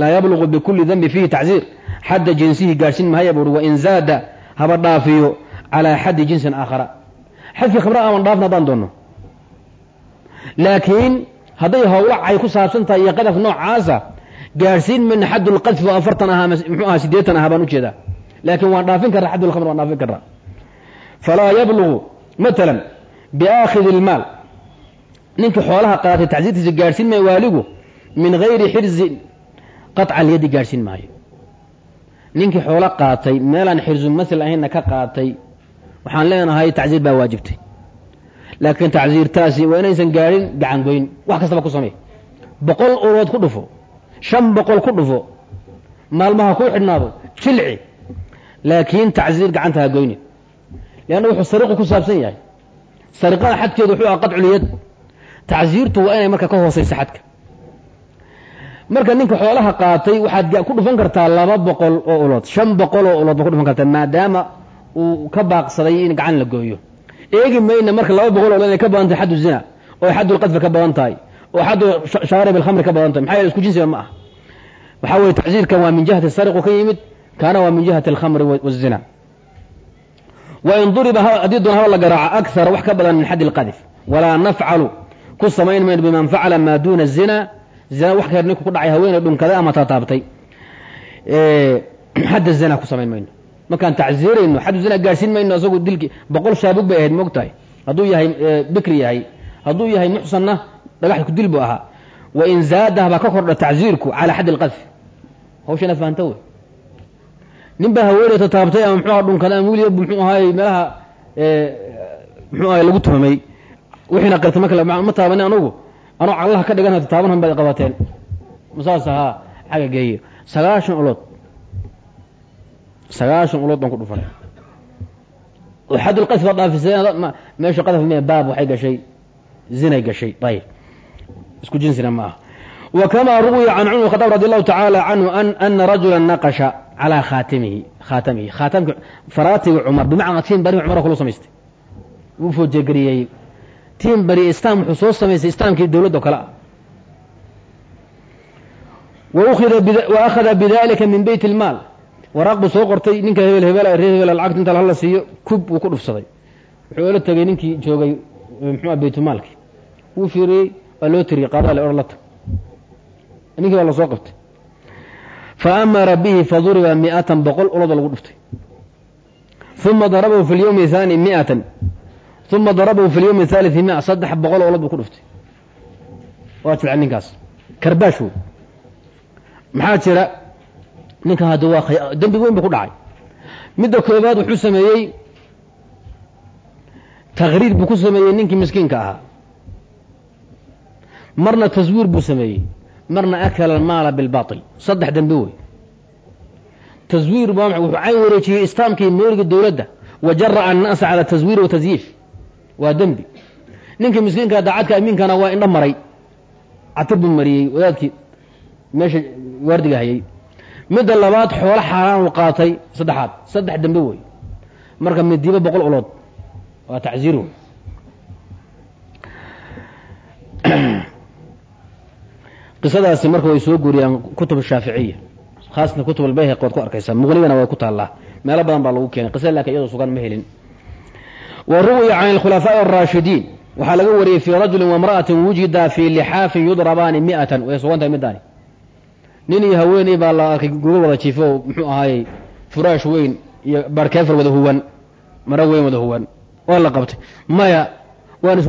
laa yabluqu bikulli danbi fiihi tacsiir xadda jinsihii gaadhsiin mahaya buuri wain zaada haba dhaafiyo calaa xaddi jinsin aakhara. Xadkii khamra aman dhaafna haddaan doonno. Laakiin hadday howla cay ku saabsan tahay iyo qadaf noocaasa gaadhsiin mayna xaddulqadfi afartan ahaa muxuu ahaa siddeetan ahaa baan u jeedaa laakiin waan dhaafin karraa xaddulkhamr waan dhaafin karraa falaa yablugu matalan biaakhidi ilmaal ninkii xoolaha qaatay tacsiirtiisa gaadhsiin maayo waaligu min gayri xirzin qaطca alyadi gaadhsiin maayo. Ninkii xoolo qaatay meelaan xirzu masl ahaynna ka qaatay waxaan leenahay tacsiir baa waajibtay. Laakiin tacsiirtaasi waa inaysan gaadhin gacan goyn. Wax kastaba ku samey boqol urood ku dhufo shan boqol ku dhufo maalmaha ku xidhnaado jilci. Laakiin tacsiir gacanta ha goynin. Leanna wuxuu sariqu ku saabsan yahay. Sariqada xadkeedu wuxuu aha qadculiyad tacsiirtu waa inay marka ka hoosayso xadka marka ninka xoolaha qaatay waxaad ku dhufan kartaa laba boqol oo ulood. Shan boqol oo ulood ba ku dhufan kartaa maadaama uu ka baaqsaday in gacan la gooyo. Eegi mayna marka laba boqol ulood inay ka badan tahay xaddu zina oo xaddu lqadfi ka badan tahay oo xaddu shaarib alkhamri ka badan tahay maxaa yeele isku jinsiba ma ah waxaa weeye tacsiirkan waa min jihati sariqu ka yimid kaana waa min jihati alkhamri wazina wain duriba haddii doon haba la garaaco akara wax ka badan min xaddi lqadif walaa nafcalu ku samayn mayno biman facala maa duuna zina zina wax keer ninku ku dhacay haweeney dhunkaday ama taataabtay. Xadda zina ku samayn mayno. Markaan tacsiirayno xaddu zina gaadhsiin mayno isagu dilki boqol shaabug bay ahayd moogtahay hadduu yahay bikri yahay hadduu yahay muxsanna dhagax ku dil buu ahaa. Wain zaadaha baa ka kordha tacsiirku calaa xaddi lqadfi hawshana fahamta wey. Nin baa haweeney tataabtay ama muxuu aha dhunkaday ama wiliba muxuu ahaay meelaha muxuu ahay lagu tuhmay. Wixiina qirtay marka ma taabanin anugu anoo caqlaha ka dhigan taabanhan baad qabateen. Masaas ahaa xagga geeyo. Sagaashan ulood. Sagaashan ulood baan ku dhufanay oo xadulqadfi baad dhaafisay. Meesha qadaf me baab waxay gashay? Zinay gashay. Ayib isku jinsina ma aha. Wa kamaa ruwiya can cumar khadaab radi allahu tacaala canhu ana rajula naqasha calaa khaatimihi khaatamihi. Khaatamki faraatiga cumar bimacnaa tiin bari cumar kula samaystay. Wuu foojeegariyey tiin bari islaam wuxuu soo samaystay islaamkii dowladda o kale ah wa akhada bidalika min beyt ilmaal waraaq soo qortay ninka hebel hebel reer hebel lacagta inta hala siiyo kub wuu ku dhufsaday. Wuxuu ola tegay ninkii joogay muxuu baytulmaalki wuu fiiriyey waa loo tiriyey qaadaale or la tag ninkii baa la soo qabtay. Fa amara bihi faduriba miatan boqol ulooda lagu dhuftay. Uma darabahu fi lyowmi haani miatan uma darabahu fi lyowmi thalii mia saddex boqol ulood buu ku dhuftay waa jilca ninkaas karbaash wey maxaa jira ninkan hadda waa dembi weyn buu ku dhacay midda koobaad wuxuu sameeyey takriir buu ku sameeyey ninkii miskiinka ahaa marna taswiir buu sameeyey marna akala almaala bilbail saddex dembi wey taswiir ba wuxuu cayn wareejiyey islaamkii moorigii dowladda wa jara'a annaasa cala taswiir wa tasyiif waa dembi. Ninkii miskiinka daacadka amiinkana waa indho maray. Catir buu mariyey wadaadkii meesha waardiga hayay. Midda labaad xoolo xaaraan qaatay saddexaad. Saddex dembe wey. Marka midiiba boqol ulood. Waa tacziir wey. Qisadaasi marka way soo guuriyaan kutub shaaficiya khaasatan kutub albayhaqi waad ku arkaysaa. Muqnigana way ku taallaa. Meelo badan baa lagu keenay. Qisada laakiin iyadoo sugan ma helin wa ruwiya can alkhulafaaءi الraashidiin waxaa laga wariyey fii rajuli wamra'atin wujida fii lixaafin yudrabaani mi'atan way sugan tahay middaani nin iyo haweeney baa la arkay gogo wada jiifo muxuu ahaayey furaash weyn iyo barkeefar wada huwan maro weyn wada huwan waa la qabtay maya waan